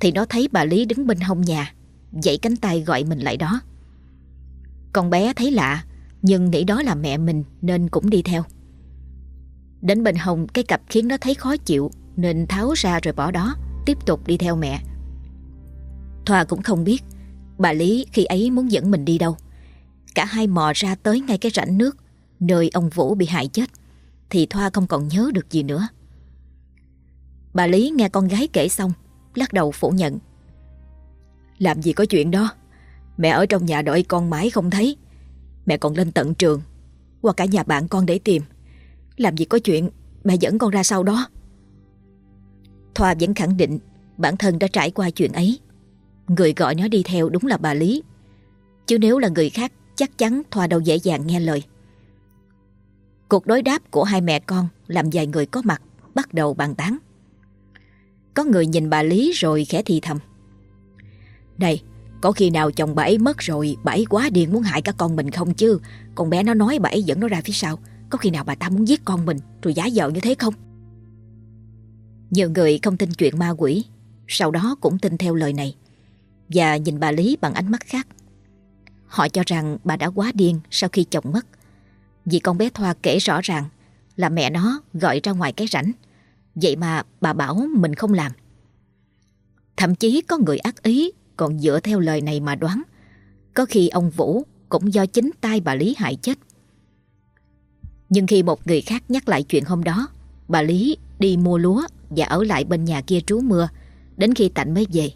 thì nó thấy bà Lý đứng bên hông nhà, dãy cánh tay gọi mình lại đó. Con bé thấy lạ, nhưng nghĩ đó là mẹ mình nên cũng đi theo. Đến bên hông cái cặp khiến nó thấy khó chịu nên tháo ra rồi bỏ đó, tiếp tục đi theo mẹ. Thoa cũng không biết bà Lý khi ấy muốn dẫn mình đi đâu. Cả hai mò ra tới ngay cái rãnh nước, nơi ông Vũ bị hại chết, thì Thoa không còn nhớ được gì nữa. Bà Lý nghe con gái kể xong, lắc đầu phủ nhận. Làm gì có chuyện đó Mẹ ở trong nhà đợi con mãi không thấy Mẹ còn lên tận trường, Qua cả nhà bạn con để tìm Làm gì có chuyện, mẹ dẫn con ra sau đó Thoa vẫn khẳng định Bản thân đã trải qua chuyện ấy Người gọi nó đi theo đúng là bà Lý. Chứ nếu là người khác, Chắc chắn Thoa đâu dễ dàng nghe lời. Cuộc đối đáp của hai mẹ con Làm vài người có mặt, Bắt đầu bàn tán. Có người nhìn bà Lý rồi khẽ thì thầm. Này, có khi nào chồng bà ấy mất rồi, Bà ấy quá điên muốn hại cả con mình không chứ? Con bé nó nói bà ấy dẫn nó ra phía sau. Có khi nào bà ta muốn giết con mình, Rồi giả vờ như thế không? Nhiều người không tin chuyện ma quỷ. Sau đó cũng tin theo lời này. Và nhìn bà Lý bằng ánh mắt khác Họ cho rằng bà đã quá điên sau khi chồng mất. Vì con bé Thoa kể rõ ràng là mẹ nó gọi ra ngoài cái rảnh. Vậy mà bà bảo mình không làm. Thậm chí có người ác ý còn dựa theo lời này mà đoán. Có khi ông Vũ cũng do chính tay bà Lý hại chết. Nhưng khi một người khác nhắc lại chuyện hôm đó, bà Lý đi mua lúa và ở lại bên nhà kia trú mưa đến khi Tạnh mới về,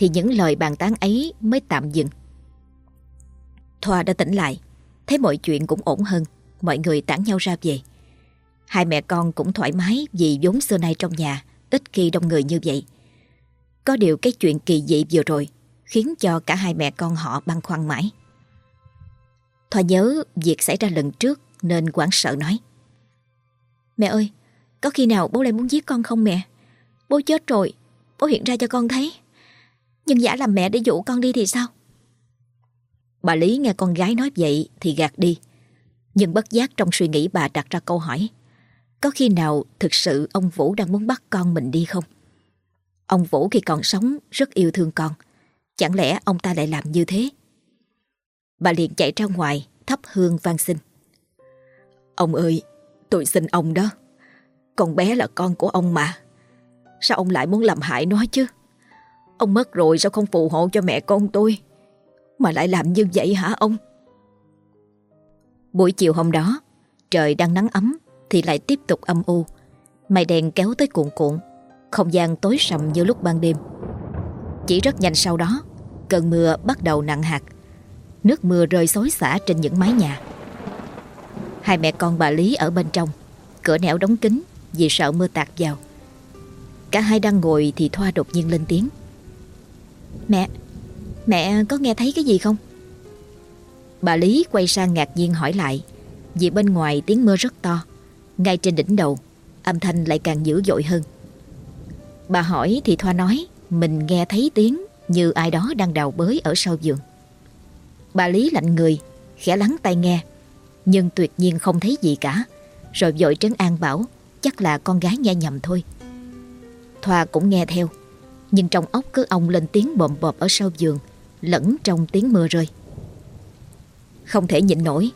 thì những lời bàn tán ấy mới tạm dừng. Thoa đã tỉnh lại, thấy mọi chuyện cũng ổn hơn, mọi người tản nhau ra về. Hai mẹ con cũng thoải mái vì vốn xưa nay trong nhà ít khi đông người như vậy. Có điều cái chuyện kỳ dị vừa rồi khiến cho cả hai mẹ con họ băn khoăn mãi. Thoa nhớ việc xảy ra lần trước nên quảng sợ nói. Mẹ ơi, có khi nào bố lại muốn giết con không mẹ? Bố chết rồi, bố hiện ra cho con thấy. Nhưng giả làm mẹ để dụ con đi thì sao? Bà Lý nghe con gái nói vậy thì gạt đi. Nhưng bất giác trong suy nghĩ bà đặt ra câu hỏi. Có khi nào thực sự ông Vũ đang muốn bắt con mình đi không? Ông Vũ khi còn sống rất yêu thương con. Chẳng lẽ ông ta lại làm như thế? Bà liền chạy ra ngoài thắp hương van xin. Ông ơi, tôi xin ông đó. Con bé là con của ông mà. Sao ông lại muốn làm hại nó chứ? Ông mất rồi sao không phù hộ cho mẹ con tôi? Mà lại làm như vậy hả ông? Buổi chiều hôm đó, trời đang nắng ấm thì lại tiếp tục âm u. Mây đèn kéo tới cuộn cuộn, không gian tối sầm như lúc ban đêm. Chỉ rất nhanh sau đó, cơn mưa bắt đầu nặng hạt. Nước mưa rơi xối xả trên những mái nhà. Hai mẹ con bà Lý ở bên trong, cửa nẻo đóng kín vì sợ mưa tạt vào. Cả hai đang ngồi thì Thoa đột nhiên lên tiếng. Mẹ, mẹ có nghe thấy cái gì không? Bà Lý quay sang ngạc nhiên hỏi lại Vì bên ngoài tiếng mưa rất to Ngay trên đỉnh đầu Âm thanh lại càng dữ dội hơn. Bà hỏi thì Thoa nói Mình nghe thấy tiếng Như ai đó đang đào bới ở sau giường. Bà Lý lạnh người Khẽ lắng tai nghe Nhưng tuyệt nhiên không thấy gì cả Rồi vội trấn an bảo Chắc là con gái nghe nhầm thôi. Thoa cũng nghe theo. Nhưng trong ốc cứ ông lên tiếng bộm bộp ở sau giường, Lẫn trong tiếng mưa rơi. Không thể nhịn nổi,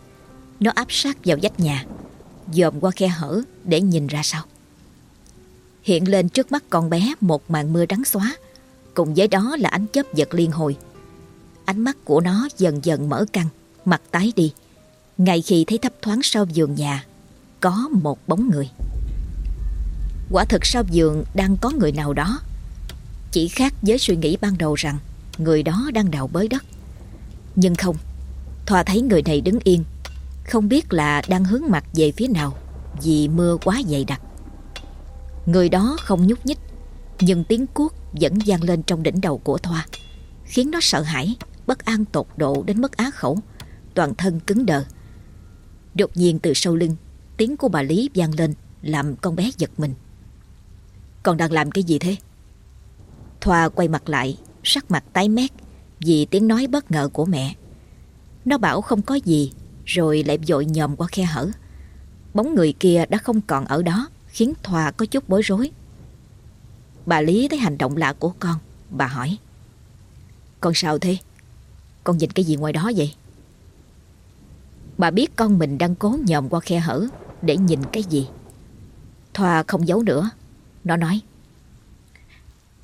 Nó áp sát vào vách nhà, Dòm qua khe hở để nhìn ra sau. Hiện lên trước mắt con bé một màn mưa trắng xóa, Cùng với đó là ánh chớp giật liên hồi. Ánh mắt của nó dần dần mở căng, Mặt tái đi, Ngay khi thấy thấp thoáng sau giường nhà, Có một bóng người. Quả thực sau giường đang có người nào đó. Chỉ khác với suy nghĩ ban đầu rằng Người đó đang đào bới đất. Nhưng không, Thoa thấy người này đứng yên, Không biết là đang hướng mặt về phía nào Vì mưa quá dày đặc. Người đó không nhúc nhích, Nhưng tiếng cuốc vẫn vang lên trong đỉnh đầu của Thoa, Khiến nó sợ hãi, Bất an tột độ đến mất á khẩu, Toàn thân cứng đờ. Đột nhiên từ sau lưng, Tiếng của bà Lý vang lên, Làm con bé giật mình. Còn đang làm cái gì thế? Thoa quay mặt lại, Sắc mặt tái mét Vì tiếng nói bất ngờ của mẹ. Nó bảo không có gì, Rồi lại vội nhòm qua khe hở. Bóng người kia đã không còn ở đó, Khiến Thoa có chút bối rối. Bà Lý thấy hành động lạ của con, Bà hỏi. Con sao thế? Con nhìn cái gì ngoài đó vậy? Bà biết con mình đang cố nhòm qua khe hở Để nhìn cái gì. Thoa không giấu nữa, Nó nói.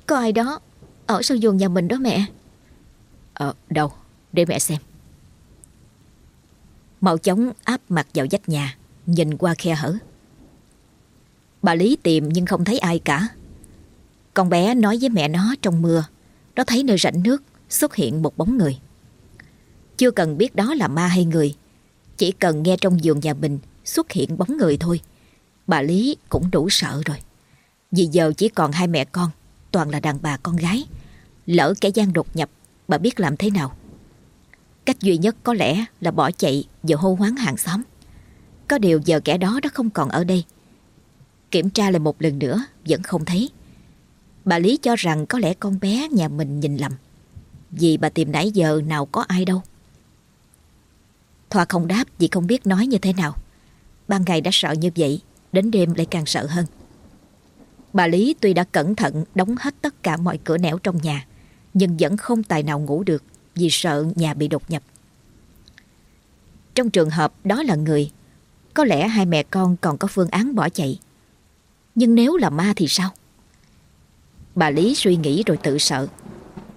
Có ai đó Ở sau giường nhà mình đó mẹ. Ờ đâu? Để mẹ xem. Màu chóng áp mặt vào vách nhà, Nhìn qua khe hở. Bà Lý tìm nhưng không thấy ai cả. Con bé nói với mẹ nó trong mưa, Nó thấy nơi rãnh nước Xuất hiện một bóng người. Chưa cần biết đó là ma hay người, Chỉ cần nghe trong giường nhà mình Xuất hiện bóng người thôi, Bà Lý cũng đủ sợ rồi. Vì giờ chỉ còn hai mẹ con Toàn là đàn bà con gái. Lỡ kẻ gian đột nhập, Bà biết làm thế nào? Cách duy nhất có lẽ là bỏ chạy Và hô hoáng hàng xóm. Có điều giờ kẻ đó đã không còn ở đây. Kiểm tra lại một lần nữa, Vẫn không thấy. Bà Lý cho rằng có lẽ con bé nhà mình nhìn lầm. Vì bà tìm nãy giờ nào có ai đâu. Thoa không đáp vì không biết nói như thế nào. Ban ngày đã sợ như vậy, Đến đêm lại càng sợ hơn. Bà Lý tuy đã cẩn thận Đóng hết tất cả mọi cửa nẻo trong nhà Nhưng vẫn không tài nào ngủ được Vì sợ nhà bị đột nhập Trong trường hợp đó là người, có lẽ hai mẹ con còn có phương án bỏ chạy. Nhưng nếu là ma thì sao? Bà Lý suy nghĩ rồi tự sợ.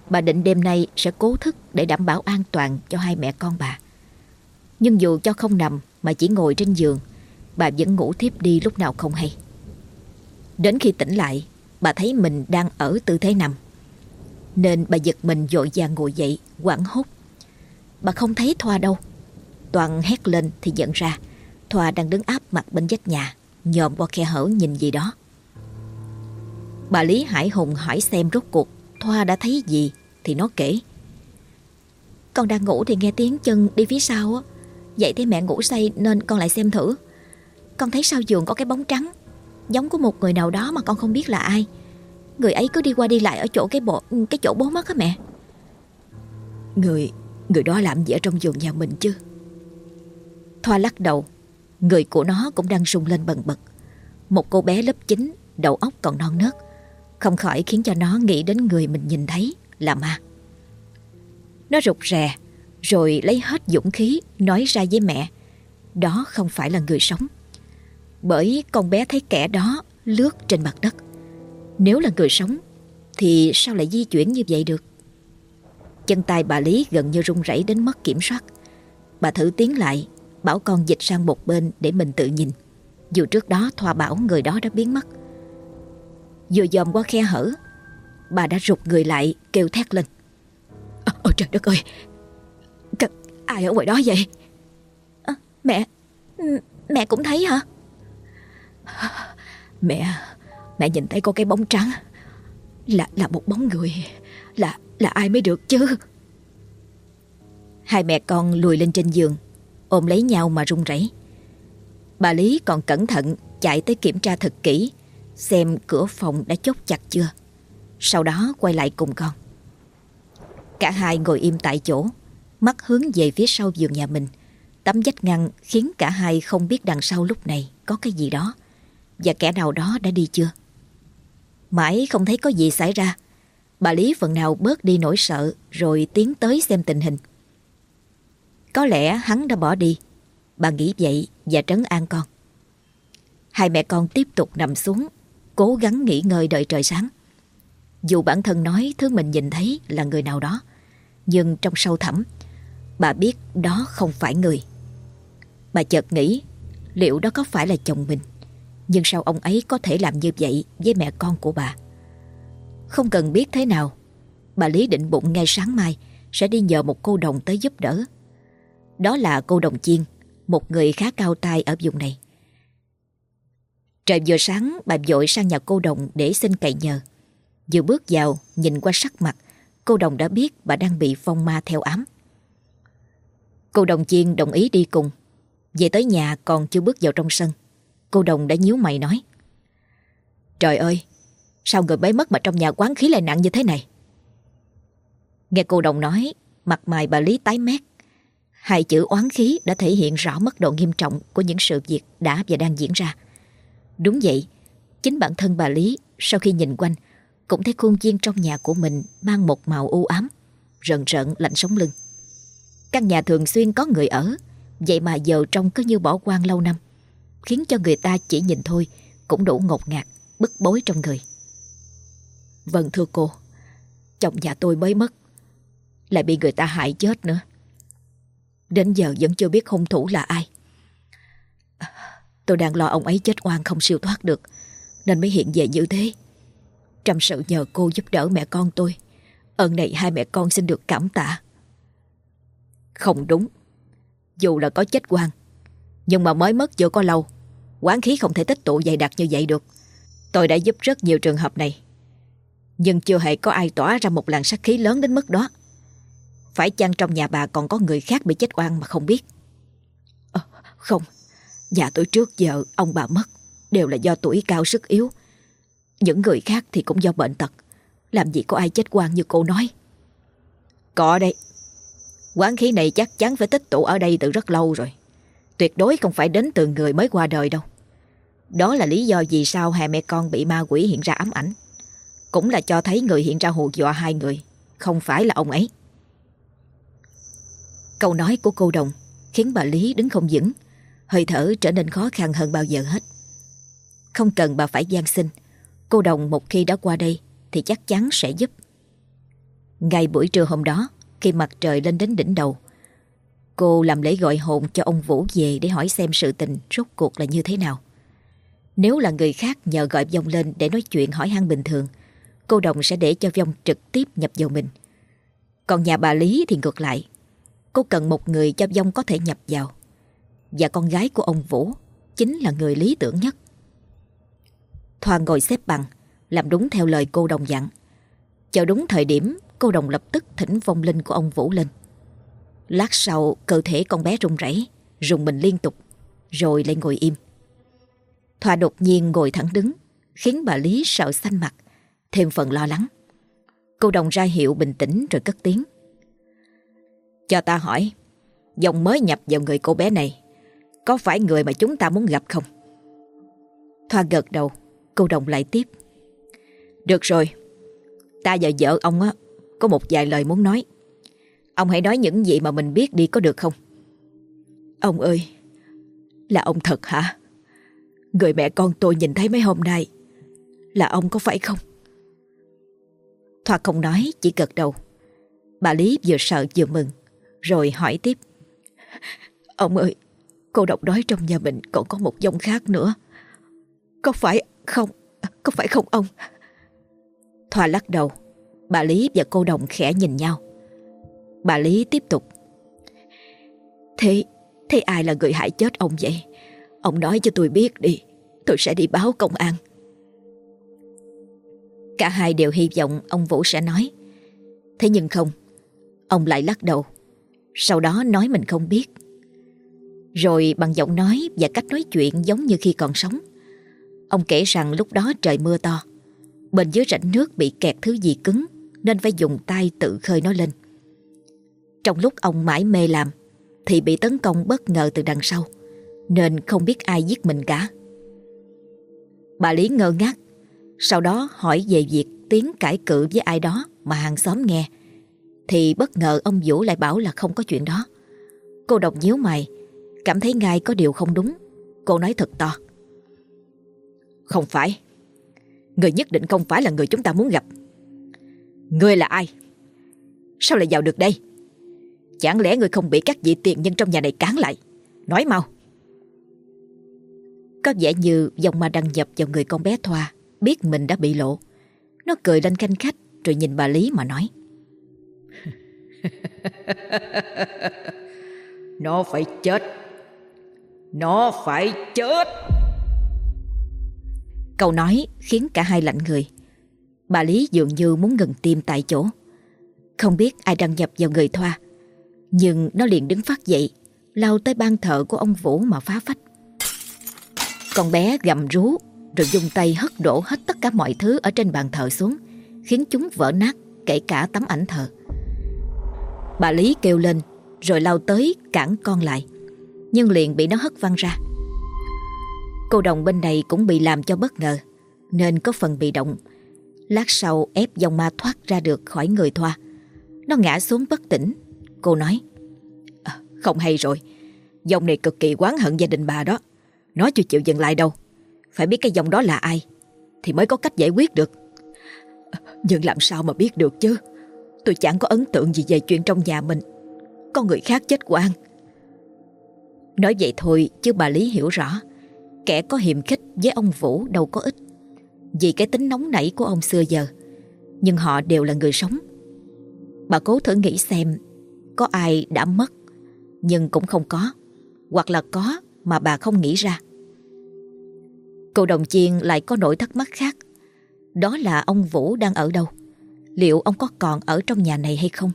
Bà định đêm nay sẽ cố thức để đảm bảo an toàn cho hai mẹ con bà. Nhưng dù cho không nằm mà chỉ ngồi trên giường, bà vẫn ngủ thiếp đi lúc nào không hay. Đến khi tỉnh lại, bà thấy mình đang ở tư thế nằm. Nên bà giật mình dội vàng ngồi dậy, quảng hốt. Bà không thấy Thoa đâu. Toàn hét lên thì nhận ra Thoa đang đứng áp mặt bên vách nhà, nhòm qua khe hở nhìn gì đó. Bà Lý Hải Hùng hỏi xem rốt cuộc Thoa đã thấy gì thì nó kể. Con đang ngủ thì nghe tiếng chân đi phía sau á. Vậy thấy mẹ ngủ say nên con lại xem thử. Con thấy sau giường có cái bóng trắng, giống của một người nào đó mà con không biết là ai. Người ấy cứ đi qua đi lại ở chỗ cái bộ cái chỗ bố mất á mẹ. Người người đó làm gì ở trong giường nhà mình chứ? Thoa lắc đầu, người của nó cũng đang rung lên bần bật. Một cô bé lớp 9, đầu óc còn non nớt, không khỏi khiến cho nó nghĩ đến người mình nhìn thấy là ma. Nó rụt rè, rồi lấy hết dũng khí nói ra với mẹ. Đó không phải là người sống. Bởi con bé thấy kẻ đó lướt trên mặt đất. Nếu là người sống, thì sao lại di chuyển như vậy được? Chân tay bà Lý gần như run rẩy đến mất kiểm soát. Bà thử tiến lại, bảo con dịch sang một bên để mình tự nhìn. Dù trước đó Thoa bảo người đó đã biến mất. Vừa dòm qua khe hở, bà đã rụt người lại kêu thét lên. Ôi trời đất ơi, C ai ở ngoài đó vậy? À, mẹ, mẹ cũng thấy hả? Mẹ, mẹ nhìn thấy có cái bóng trắng. Là là một bóng người, là là ai mới được chứ? Hai mẹ con lùi lên trên giường, ôm lấy nhau mà run rẩy. Bà Lý còn cẩn thận chạy tới kiểm tra thật kỹ xem cửa phòng đã chốt chặt chưa. Sau đó quay lại cùng con. Cả hai ngồi im tại chỗ, mắt hướng về phía sau giường nhà mình. Tấm vách ngăn khiến cả hai không biết đằng sau lúc này có cái gì đó và kẻ nào đó đã đi chưa. Mãi không thấy có gì xảy ra, bà Lý phần nào bớt đi nỗi sợ rồi tiến tới xem tình hình. Có lẽ hắn đã bỏ đi, bà nghĩ vậy và trấn an con. Hai mẹ con tiếp tục nằm xuống, cố gắng nghỉ ngơi đợi trời sáng. Dù bản thân nói thứ mình nhìn thấy là người nào đó, nhưng trong sâu thẳm, bà biết đó không phải người. Bà chợt nghĩ liệu đó có phải là chồng mình, nhưng sao ông ấy có thể làm như vậy với mẹ con của bà? Không cần biết thế nào, bà Lý định bụng ngay sáng mai sẽ đi nhờ một cô đồng tới giúp đỡ. Đó là cô đồng chiên, một người khá cao tay ở vùng này. Trời vừa sáng, bà vội sang nhà cô đồng để xin cậy nhờ. Vừa bước vào, nhìn qua sắc mặt, cô đồng đã biết bà đang bị phong ma theo ám. Cô đồng chiên đồng ý đi cùng. Về tới nhà còn chưa bước vào trong sân. Cô đồng đã nhíu mày nói. Trời ơi, sao người bấy mất mà trong nhà quán khí lại nặng như thế này? Nghe cô đồng nói, mặt mày bà Lý tái mét. Hai chữ oán khí đã thể hiện rõ mức độ nghiêm trọng của những sự việc đã và đang diễn ra. Đúng vậy, chính bản thân bà Lý sau khi nhìn quanh cũng thấy khuôn viên trong nhà của mình mang một màu u ám, rợn rợn lạnh sống lưng. Căn nhà thường xuyên có người ở, vậy mà giờ trông cứ như bỏ quan lâu năm, khiến cho người ta chỉ nhìn thôi cũng đủ ngột ngạt, bức bối trong người. Vâng thưa cô, chồng nhà tôi mới mất, lại bị người ta hại chết nữa. Đến giờ vẫn chưa biết hung thủ là ai. Tôi đang lo ông ấy chết oan không siêu thoát được, nên mới hiện về như thế. Trầm sự nhờ cô giúp đỡ mẹ con tôi. Ơn này hai mẹ con xin được cảm tạ. Không đúng. Dù là có chết quan, nhưng mà mới mất chưa có lâu. Quán khí không thể tích tụ dày đặc như vậy được. Tôi đã giúp rất nhiều trường hợp này. Nhưng chưa hề có ai tỏa ra một làn sát khí lớn đến mức đó. Phải chăng trong nhà bà còn có người khác bị chết oan mà không biết? À, không, nhà tôi trước giờ ông bà mất đều là do tuổi cao sức yếu. Những người khác thì cũng do bệnh tật. Làm gì có ai chết oan như cô nói. Có đây. Quán khí này chắc chắn phải tích tụ ở đây từ rất lâu rồi. Tuyệt đối không phải đến từ người mới qua đời đâu. Đó là lý do vì sao hai mẹ con bị ma quỷ hiện ra ám ảnh. Cũng là cho thấy người hiện ra hù dọa hai người, không phải là ông ấy. Câu nói của cô Đồng khiến bà Lý đứng không vững, hơi thở trở nên khó khăn hơn bao giờ hết. Không cần bà phải gian sinh cô đồng một khi đã qua đây thì chắc chắn sẽ giúp. Ngay buổi trưa hôm đó, khi mặt trời lên đến đỉnh đầu, cô làm lễ gọi hồn cho ông Vũ về để hỏi xem sự tình rốt cuộc là như thế nào. Nếu là người khác nhờ gọi vong lên để nói chuyện hỏi han bình thường, cô đồng sẽ để cho vong trực tiếp nhập vào mình. Còn nhà bà Lý thì ngược lại, cô cần một người cho vong có thể nhập vào. Và con gái của ông Vũ chính là người lý tưởng nhất. Thoa ngồi xếp bằng, làm đúng theo lời cô đồng dặn. Chờ đúng thời điểm, cô đồng lập tức thỉnh vong linh của ông Vũ lên. Lát sau, cơ thể con bé run rẩy, rùng mình liên tục, rồi lại ngồi im. Thoa đột nhiên ngồi thẳng đứng, khiến bà Lý sợ xanh mặt, thêm phần lo lắng. Cô đồng ra hiệu bình tĩnh rồi cất tiếng. Cho ta hỏi, dòng mới nhập vào người cô bé này, có phải người mà chúng ta muốn gặp không? Thoa gật đầu, cô đồng lại tiếp. Được rồi, ta và vợ ông á, có một vài lời muốn nói. Ông hãy nói những gì mà mình biết đi có được không? Ông ơi, là ông thật hả? Người mẹ con tôi nhìn thấy mấy hôm nay, Là ông có phải không? Thoạt không nói, chỉ gật đầu. Bà Lý vừa sợ vừa mừng, Rồi hỏi tiếp. Ông ơi, Cô độc đói trong nhà mình còn có một dòng khác nữa. Có phải không, Có phải không ông? Thoa lắc đầu. Bà Lý và cô đồng khẽ nhìn nhau. Bà Lý tiếp tục. Thế Thế ai là người hại chết ông vậy? Ông nói cho tôi biết đi, Tôi sẽ đi báo công an. Cả hai đều hy vọng ông Vũ sẽ nói. Thế nhưng không, Ông lại lắc đầu. Sau đó nói mình không biết. Rồi bằng giọng nói và cách nói chuyện giống như khi còn sống, Ông kể rằng lúc đó trời mưa to, Bên dưới rãnh nước bị kẹt thứ gì cứng Nên phải dùng tay tự khơi nó lên. Trong lúc ông mãi mê làm Thì bị tấn công bất ngờ từ đằng sau. Nên không biết ai giết mình cả. Bà Lý ngơ ngác, Sau đó hỏi về việc Tiến cãi cự với ai đó Mà hàng xóm nghe. Thì bất ngờ ông Vũ lại bảo là không có chuyện đó. Cô đọc nhíu mày, Cảm thấy ngay có điều không đúng. Cô nói thật to. Không phải. Người nhất định không phải là người chúng ta muốn gặp. Người là ai? Sao lại vào được đây? Chẳng lẽ người không bị các vị tiền nhân trong nhà này cán lại? Nói mau có vẻ như dòng ma đăng nhập vào người con bé Thoa Biết mình đã bị lộ. Nó cười lên canh khách Rồi nhìn bà Lý mà nói. Nó phải chết. Nó phải chết. Câu nói khiến cả hai lạnh người. Bà Lý dường như muốn ngừng tim tại chỗ. Không biết ai đăng nhập vào người Thoa Nhưng nó liền đứng phát dậy Lao tới ban thợ của ông Vũ mà phá phách con bé gầm rú rồi dùng tay hất đổ hết tất cả mọi thứ ở trên bàn thờ xuống, khiến chúng vỡ nát, kể cả tấm ảnh thờ. Bà Lý kêu lên, rồi lao tới cản con lại, nhưng liền bị nó hất văng ra. Cô đồng bên này cũng bị làm cho bất ngờ, nên có phần bị động. Lát sau ép dòng ma thoát ra được khỏi người Thoa. Nó ngã xuống bất tỉnh. Cô nói, à, không hay rồi, dòng này cực kỳ quán hận gia đình bà đó. Nó chưa chịu dừng lại đâu. Phải biết cái dòng đó là ai, Thì mới có cách giải quyết được. Nhưng làm sao mà biết được chứ? Tôi chẳng có ấn tượng gì về chuyện trong nhà mình. Có người khác chết quan Nói vậy thôi, chứ bà Lý hiểu rõ. Kẻ có hiềm khích với ông Vũ đâu có ích Vì cái tính nóng nảy của ông xưa giờ. Nhưng họ đều là người sống. Bà cố thử nghĩ xem, Có ai đã mất? Nhưng cũng không có. Hoặc là có mà bà không nghĩ ra. Cô đồng chiên lại có nỗi thắc mắc khác. Đó là ông Vũ đang ở đâu? Liệu ông có còn ở trong nhà này hay không?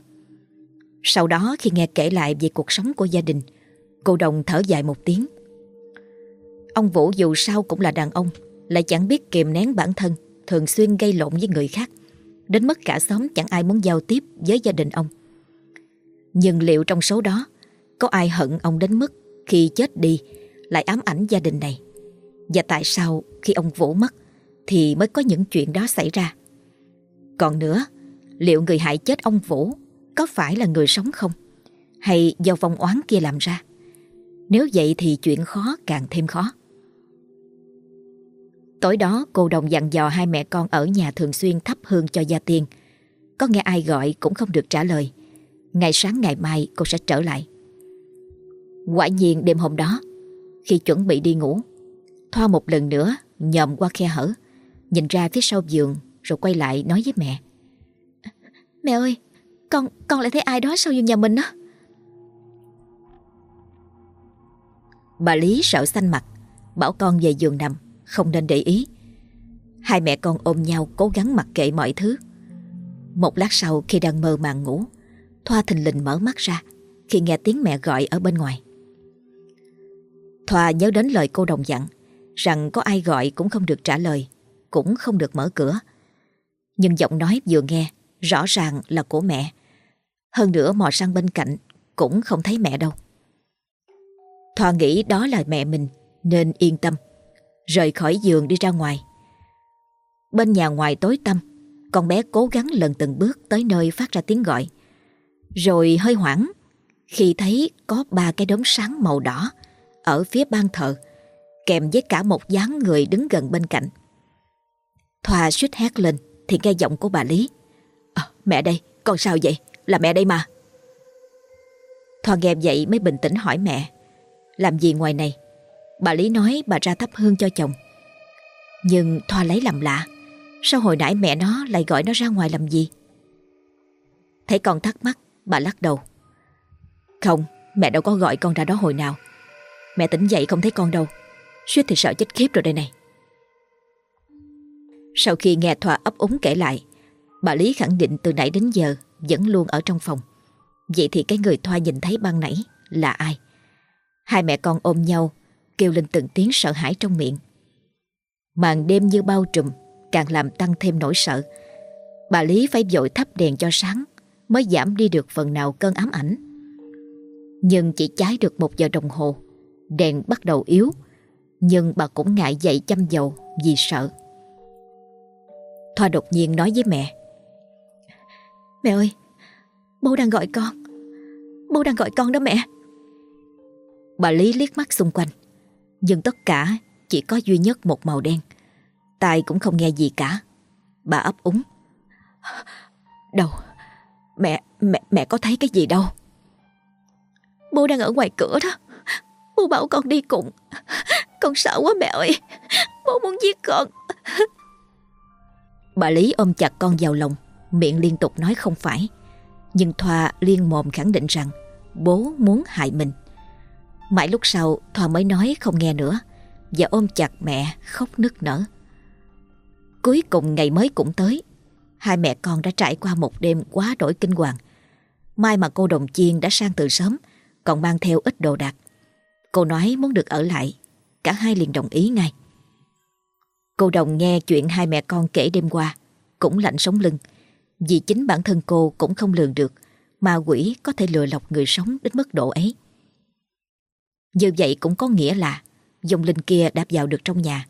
Sau đó khi nghe kể lại về cuộc sống của gia đình Cô đồng thở dài một tiếng. Ông Vũ dù sao cũng là đàn ông, Lại chẳng biết kiềm nén bản thân, Thường xuyên gây lộn với người khác. Đến mức cả xóm chẳng ai muốn giao tiếp với gia đình ông. Nhưng liệu trong số đó, Có ai hận ông đến mức Khi chết đi Lại ám ảnh gia đình này? Và tại sao khi ông Vũ mất thì mới có những chuyện đó xảy ra? Còn nữa, liệu người hại chết ông Vũ có phải là người sống không? Hay do vong oán kia làm ra? Nếu vậy thì chuyện khó càng thêm khó. Tối đó cô đồng dặn dò hai mẹ con ở nhà thường xuyên thắp hương cho gia tiên. Có nghe ai gọi cũng không được trả lời. Ngày sáng ngày mai cô sẽ trở lại. Quả nhiên đêm hôm đó, khi chuẩn bị đi ngủ, Thoa một lần nữa nhòm qua khe hở, nhìn ra phía sau giường rồi quay lại nói với mẹ. Mẹ ơi, con con lại thấy ai đó sau giường nhà mình á. Bà Lý sợ xanh mặt, bảo con về giường nằm, không nên để ý. Hai mẹ con ôm nhau cố gắng mặc kệ mọi thứ. Một lát sau khi đang mơ màng ngủ, Thoa thình lình mở mắt ra khi nghe tiếng mẹ gọi ở bên ngoài. Thoa nhớ đến lời cô đồng dặn rằng có ai gọi cũng không được trả lời, cũng không được mở cửa. Nhưng giọng nói vừa nghe rõ ràng là của mẹ. Hơn nữa mò sang bên cạnh cũng không thấy mẹ đâu. Thoa nghĩ đó là mẹ mình nên yên tâm. Rời khỏi giường đi ra ngoài. Bên nhà ngoài tối tăm, con bé cố gắng lần từng bước tới nơi phát ra tiếng gọi. Rồi hơi hoảng khi thấy có ba cái đốm sáng màu đỏ ở phía ban thờ, kèm với cả một dáng người đứng gần bên cạnh. Thoa suýt hét lên thì nghe giọng của bà Lý. À, mẹ đây, con sao vậy? Là mẹ đây mà. Thoa nghe vậy mới bình tĩnh hỏi mẹ. Làm gì ngoài này? Bà Lý nói bà ra thắp hương cho chồng. Nhưng Thoa lấy làm lạ. Sao hồi nãy mẹ nó lại gọi nó ra ngoài làm gì? Thấy con thắc mắc, bà lắc đầu. Không, mẹ đâu có gọi con ra đó hồi nào. Mẹ tỉnh dậy không thấy con đâu. Suýt thì sợ chết khiếp rồi đây này. Sau khi nghe Thoa ấp úng kể lại, bà Lý khẳng định từ nãy đến giờ vẫn luôn ở trong phòng. Vậy thì cái người Thoa nhìn thấy ban nãy là ai? Hai mẹ con ôm nhau, kêu lên từng tiếng sợ hãi trong miệng. Màn đêm như bao trùm, càng làm tăng thêm nỗi sợ. Bà Lý phải vội thắp đèn cho sáng mới giảm đi được phần nào cơn ám ảnh. Nhưng chỉ cháy được một giờ đồng hồ, đèn bắt đầu yếu, nhưng bà cũng ngại dậy chăm dầu vì sợ. Thoa đột nhiên nói với mẹ. Mẹ ơi, bố đang gọi con. Bố đang gọi con đó mẹ. Bà Lý liếc mắt xung quanh, nhưng tất cả chỉ có duy nhất một màu đen. Tai cũng không nghe gì cả. Bà ấp úng. Đâu, mẹ, mẹ, mẹ có thấy cái gì đâu. Bố đang ở ngoài cửa đó. Bố bảo con đi cùng. Con sợ quá mẹ ơi. Bố muốn giết con. Bà Lý ôm chặt con vào lòng, miệng liên tục nói không phải. Nhưng Thoa liên mồm khẳng định rằng bố muốn hại mình. Mãi lúc sau Thoa mới nói không nghe nữa và ôm chặt mẹ khóc nức nở. Cuối cùng ngày mới cũng tới. Hai mẹ con đã trải qua một đêm quá đổi kinh hoàng. Mai mà cô đồng chiên đã sang từ sớm, còn mang theo ít đồ đạc. Cô nói muốn được ở lại, cả hai liền đồng ý ngay. Cô đồng nghe chuyện hai mẹ con kể đêm qua, cũng lạnh sống lưng. Vì chính bản thân cô cũng không lường được ma quỷ có thể lừa lọc người sống đến mức độ ấy. Như vậy cũng có nghĩa là dòng linh kia đã vào được trong nhà.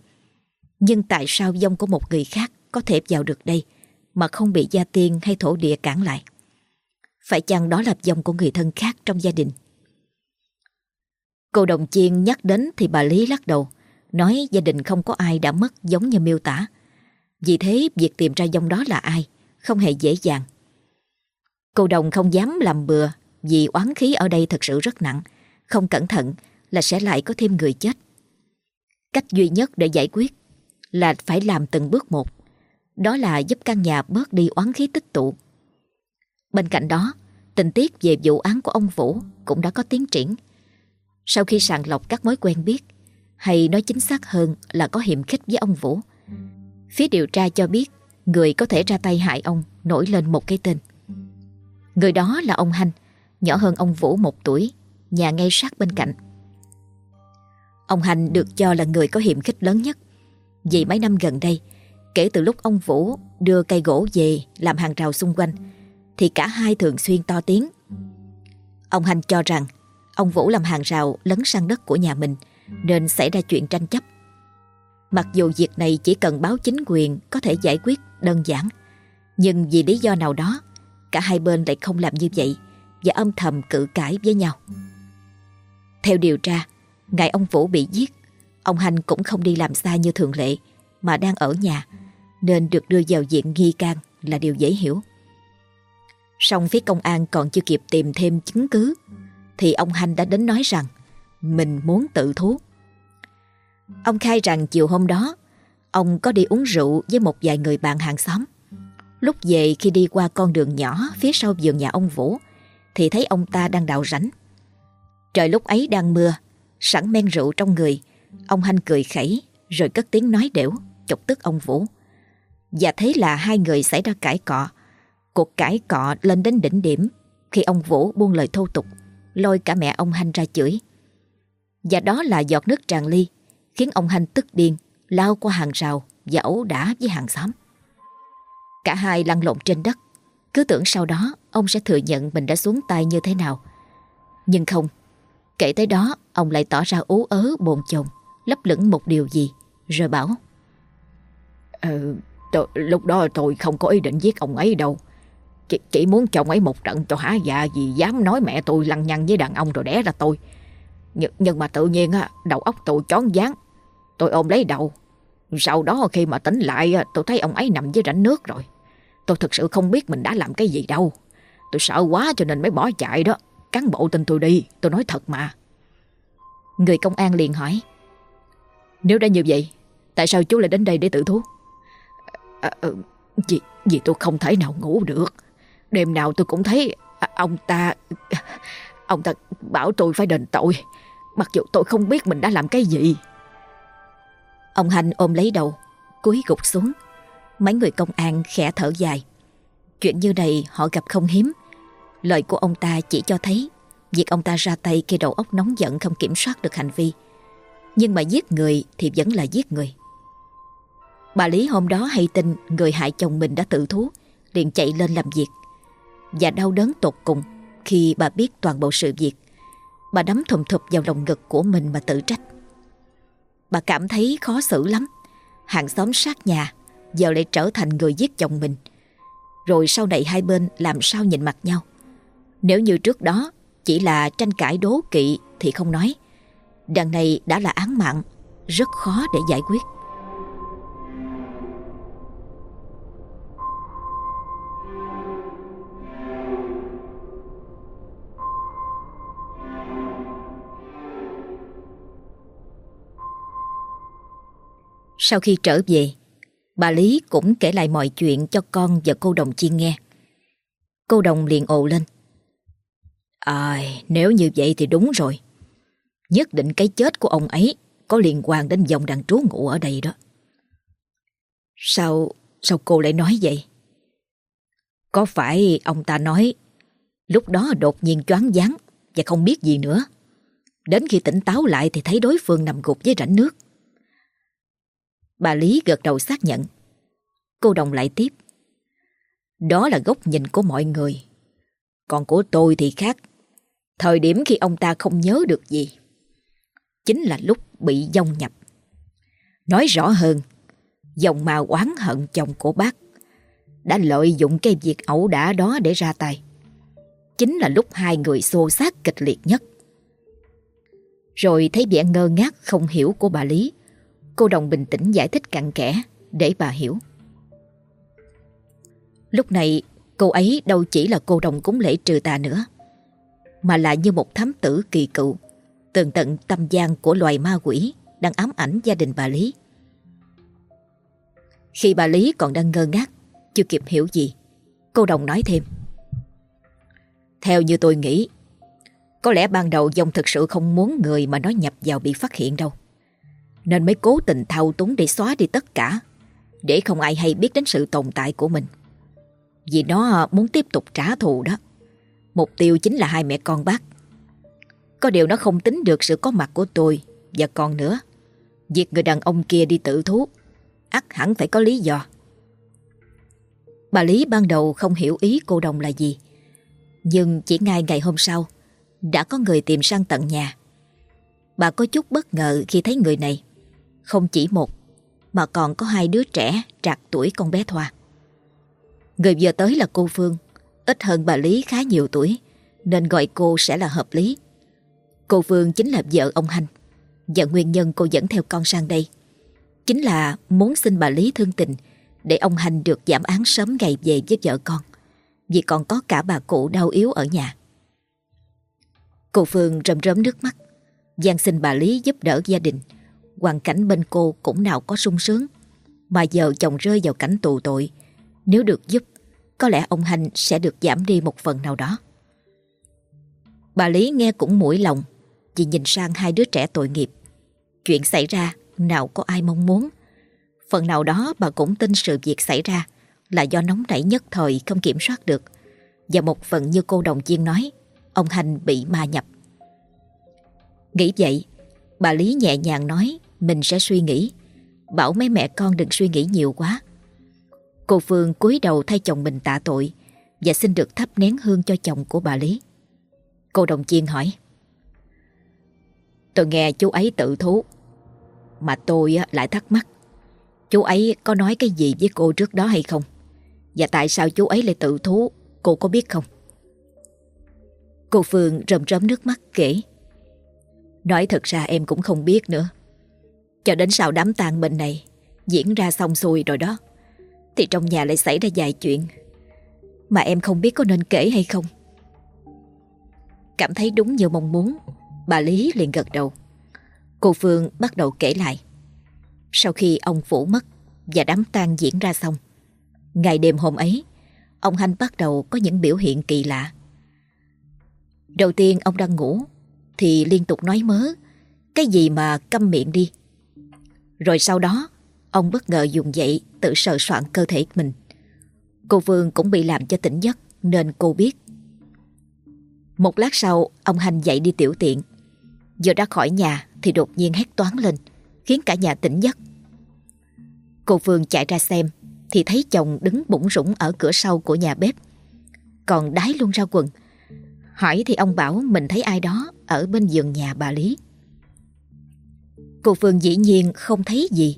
Nhưng tại sao dòng của một người khác có thể vào được đây mà không bị gia tiên hay thổ địa cản lại? Phải chăng đó là dòng của người thân khác trong gia đình? Cô đồng chiên nhắc đến thì bà Lý lắc đầu, nói gia đình không có ai đã mất giống như miêu tả. Vì thế việc tìm ra dòng đó là ai không hề dễ dàng. Cô đồng không dám làm bừa vì oán khí ở đây thật sự rất nặng. Không cẩn thận là sẽ lại có thêm người chết. Cách duy nhất để giải quyết là phải làm từng bước một. Đó là giúp căn nhà bớt đi oán khí tích tụ. Bên cạnh đó, tình tiết về vụ án của ông Vũ cũng đã có tiến triển. Sau khi sàng lọc các mối quen biết, hay nói chính xác hơn là có hiểm khích với ông Vũ, phía điều tra cho biết người có thể ra tay hại ông nổi lên một cái tên. Người đó là ông Hanh, nhỏ hơn ông Vũ một tuổi, nhà ngay sát bên cạnh. Ông Hành được cho là người có hiểm khích lớn nhất. Vì mấy năm gần đây, kể từ lúc ông Vũ đưa cây gỗ về làm hàng rào xung quanh, thì cả hai thường xuyên to tiếng. Ông Hành cho rằng ông Vũ làm hàng rào lấn sang đất của nhà mình nên xảy ra chuyện tranh chấp. Mặc dù việc này chỉ cần báo chính quyền có thể giải quyết đơn giản, nhưng vì lý do nào đó, cả hai bên lại không làm như vậy và âm thầm cự cãi với nhau. Theo điều tra, Ngày ông Vũ bị giết, ông Hành cũng không đi làm xa như thường lệ, mà đang ở nhà, nên được đưa vào diện nghi can là điều dễ hiểu. Song phía công an còn chưa kịp tìm thêm chứng cứ, thì ông Hành đã đến nói rằng mình muốn tự thú. Ông khai rằng chiều hôm đó, ông có đi uống rượu với một vài người bạn hàng xóm. Lúc về khi đi qua con đường nhỏ phía sau vườn nhà ông Vũ, thì thấy ông ta đang đào rảnh. Trời lúc ấy đang mưa, sẵn men rượu trong người, ông Hanh cười khẩy rồi cất tiếng nói đểu, chọc tức ông Vũ. Và thế là hai người xảy ra cãi cọ. Cuộc cãi cọ lên đến đỉnh điểm khi ông Vũ buông lời thô tục, lôi cả mẹ ông Hanh ra chửi. Và đó là giọt nước tràn ly, khiến ông Hanh tức điên, lao qua hàng rào và ấu đả với hàng xóm. Cả hai lăn lộn trên đất, cứ tưởng sau đó ông sẽ thừa nhận mình đã xuống tay như thế nào. Nhưng không, kể tới đó ông lại tỏ ra ú ớ bồn chồn, lấp lửng một điều gì, rồi bảo. Ờ, tôi, lúc đó tôi không có ý định giết ông ấy đâu. Chỉ, chỉ muốn chồng ấy một trận cho hả dạ vì dám nói mẹ tôi lăng nhăng với đàn ông rồi đẻ ra tôi. Nhưng, nhưng mà tự nhiên á, đầu óc tôi chón dáng. Tôi ôm lấy đầu. Sau đó khi mà tỉnh lại tôi thấy ông ấy nằm dưới rãnh nước rồi. Tôi thực sự không biết mình đã làm cái gì đâu. Tôi sợ quá cho nên mới bỏ chạy đó. Cán bộ tin tôi đi, tôi nói thật mà. Người công an liền hỏi. Nếu đã như vậy, tại sao chú lại đến đây để tự thú? À, à, vì, vì tôi không thể nào ngủ được. Đêm nào tôi cũng thấy à, ông ta... Ông ta bảo tôi phải đền tội. Mặc dù tôi không biết mình đã làm cái gì. Ông Hành ôm lấy đầu, cúi gục xuống. Mấy người công an khẽ thở dài. Chuyện như này họ gặp không hiếm. Lời của ông ta chỉ cho thấy việc ông ta ra tay khi đầu óc nóng giận không kiểm soát được hành vi. Nhưng mà giết người thì vẫn là giết người. Bà Lý hôm đó hay tin người hại chồng mình đã tự thú, liền chạy lên làm việc. Và đau đớn tột cùng khi bà biết toàn bộ sự việc. Bà đấm thùm thụp vào lồng ngực của mình mà tự trách. Bà cảm thấy khó xử lắm. Hàng xóm sát nhà giờ lại trở thành người giết chồng mình. Rồi sau này hai bên làm sao nhìn mặt nhau. Nếu như trước đó chỉ là tranh cãi đố kỵ thì không nói. Đằng này đã là án mạng, rất khó để giải quyết. Sau khi trở về, bà Lý cũng kể lại mọi chuyện cho con và cô đồng chiên nghe. Cô đồng liền ồ lên. À, nếu như vậy thì đúng rồi. Nhất định cái chết của ông ấy có liên quan đến dòng đàn trú ngụ ở đây đó. Sao, sao cô lại nói vậy? Có phải ông ta nói lúc đó đột nhiên choáng váng và không biết gì nữa. Đến khi tỉnh táo lại thì thấy đối phương nằm gục dưới rãnh nước. Bà Lý gật đầu xác nhận. Cô đồng lại tiếp. Đó là góc nhìn của mọi người. Còn của tôi thì khác. Thời điểm khi ông ta không nhớ được gì. Chính là lúc bị dông nhập. Nói rõ hơn, dòng mà oán hận chồng của bác đã lợi dụng cái việc ẩu đả đó để ra tay. Chính là lúc hai người xô xát kịch liệt nhất. Rồi thấy vẻ ngơ ngác không hiểu của bà Lý, cô đồng bình tĩnh giải thích cặn kẽ để bà hiểu. Lúc này cô ấy đâu chỉ là cô đồng cúng lễ trừ tà nữa, mà là như một thám tử kỳ cựu, tường tận tâm gian của loài ma quỷ đang ám ảnh gia đình bà Lý. Khi bà Lý còn đang ngơ ngác, chưa kịp hiểu gì, cô đồng nói thêm. Theo như tôi nghĩ, có lẽ ban đầu dòng thực sự không muốn người mà nó nhập vào bị phát hiện đâu. Nên mới cố tình thao túng để xóa đi tất cả, để không ai hay biết đến sự tồn tại của mình. Vì nó à, muốn tiếp tục trả thù đó. Mục tiêu chính là hai mẹ con bác. Có điều nó không tính được sự có mặt của tôi và con nữa. Việc người đàn ông kia đi tự thú, ắt hẳn phải có lý do. Bà Lý ban đầu không hiểu ý cô đồng là gì. Nhưng chỉ ngay ngày hôm sau, đã có người tìm sang tận nhà. Bà có chút bất ngờ khi thấy người này. Không chỉ một, mà còn có hai đứa trẻ trạc tuổi con bé Thoa. Người vừa tới là cô Phương, ít hơn bà Lý khá nhiều tuổi, nên gọi cô sẽ là hợp lý. Cô Phương chính là vợ ông Hành, Và nguyên nhân cô dẫn theo con sang đây Chính là muốn xin bà Lý thương tình Để ông Hành được giảm án sớm ngày về với vợ con Vì còn có cả bà cụ đau yếu ở nhà Cô Phương rầm rớm nước mắt gian xin bà Lý giúp đỡ gia đình Hoàn cảnh bên cô cũng nào có sung sướng. Mà giờ chồng rơi vào cảnh tù tội. Nếu được giúp, Có lẽ ông Hành sẽ được giảm đi một phần nào đó. Bà Lý nghe cũng mũi lòng, Vì nhìn sang hai đứa trẻ tội nghiệp. Chuyện xảy ra, nào có ai mong muốn. Phần nào đó bà cũng tin sự việc xảy ra Là do nóng nảy nhất thời không kiểm soát được. Và một phần như cô đồng chiên nói, Ông Hành bị ma nhập. Nghĩ vậy Bà Lý nhẹ nhàng nói, Mình sẽ suy nghĩ. Bảo mấy mẹ con đừng suy nghĩ nhiều quá. Cô Phương cúi đầu thay chồng mình tạ tội Và xin được thắp nén hương cho chồng của bà Lý. Cô đồng chiên hỏi, Tôi nghe chú ấy tự thú, Mà tôi lại thắc mắc, Chú ấy có nói cái gì với cô trước đó hay không? Và tại sao chú ấy lại tự thú, Cô có biết không? Cô Phương rầm rớm nước mắt kể Nói thật ra em cũng không biết nữa. Cho đến sau đám tang bệnh này, Diễn ra xong xuôi rồi đó, Thì trong nhà lại xảy ra vài chuyện Mà em không biết có nên kể hay không. Cảm thấy đúng như mong muốn, Bà Lý liền gật đầu. Cô Phương bắt đầu kể lại. Sau khi ông Phủ mất Và đám tang diễn ra xong, Ngày đêm hôm ấy, Ông Hanh bắt đầu có những biểu hiện kỳ lạ. Đầu tiên ông đang ngủ thì liên tục nói mớ Cái gì mà câm miệng đi Rồi sau đó Ông bất ngờ dùng dậy tự sờ soạn cơ thể mình Cô Vương cũng bị làm cho tỉnh giấc Nên cô biết một lát sau, ông Hành dậy đi tiểu tiện. Vừa ra khỏi nhà thì đột nhiên hét toán lên, khiến cả nhà tỉnh giấc. Cô Vương chạy ra xem thì thấy chồng đứng bủng rủng ở cửa sau của nhà bếp. Còn đái luôn ra quần. Hỏi thì ông bảo mình thấy ai đó ở bên giường nhà bà Lý. Cô Phương dĩ nhiên không thấy gì,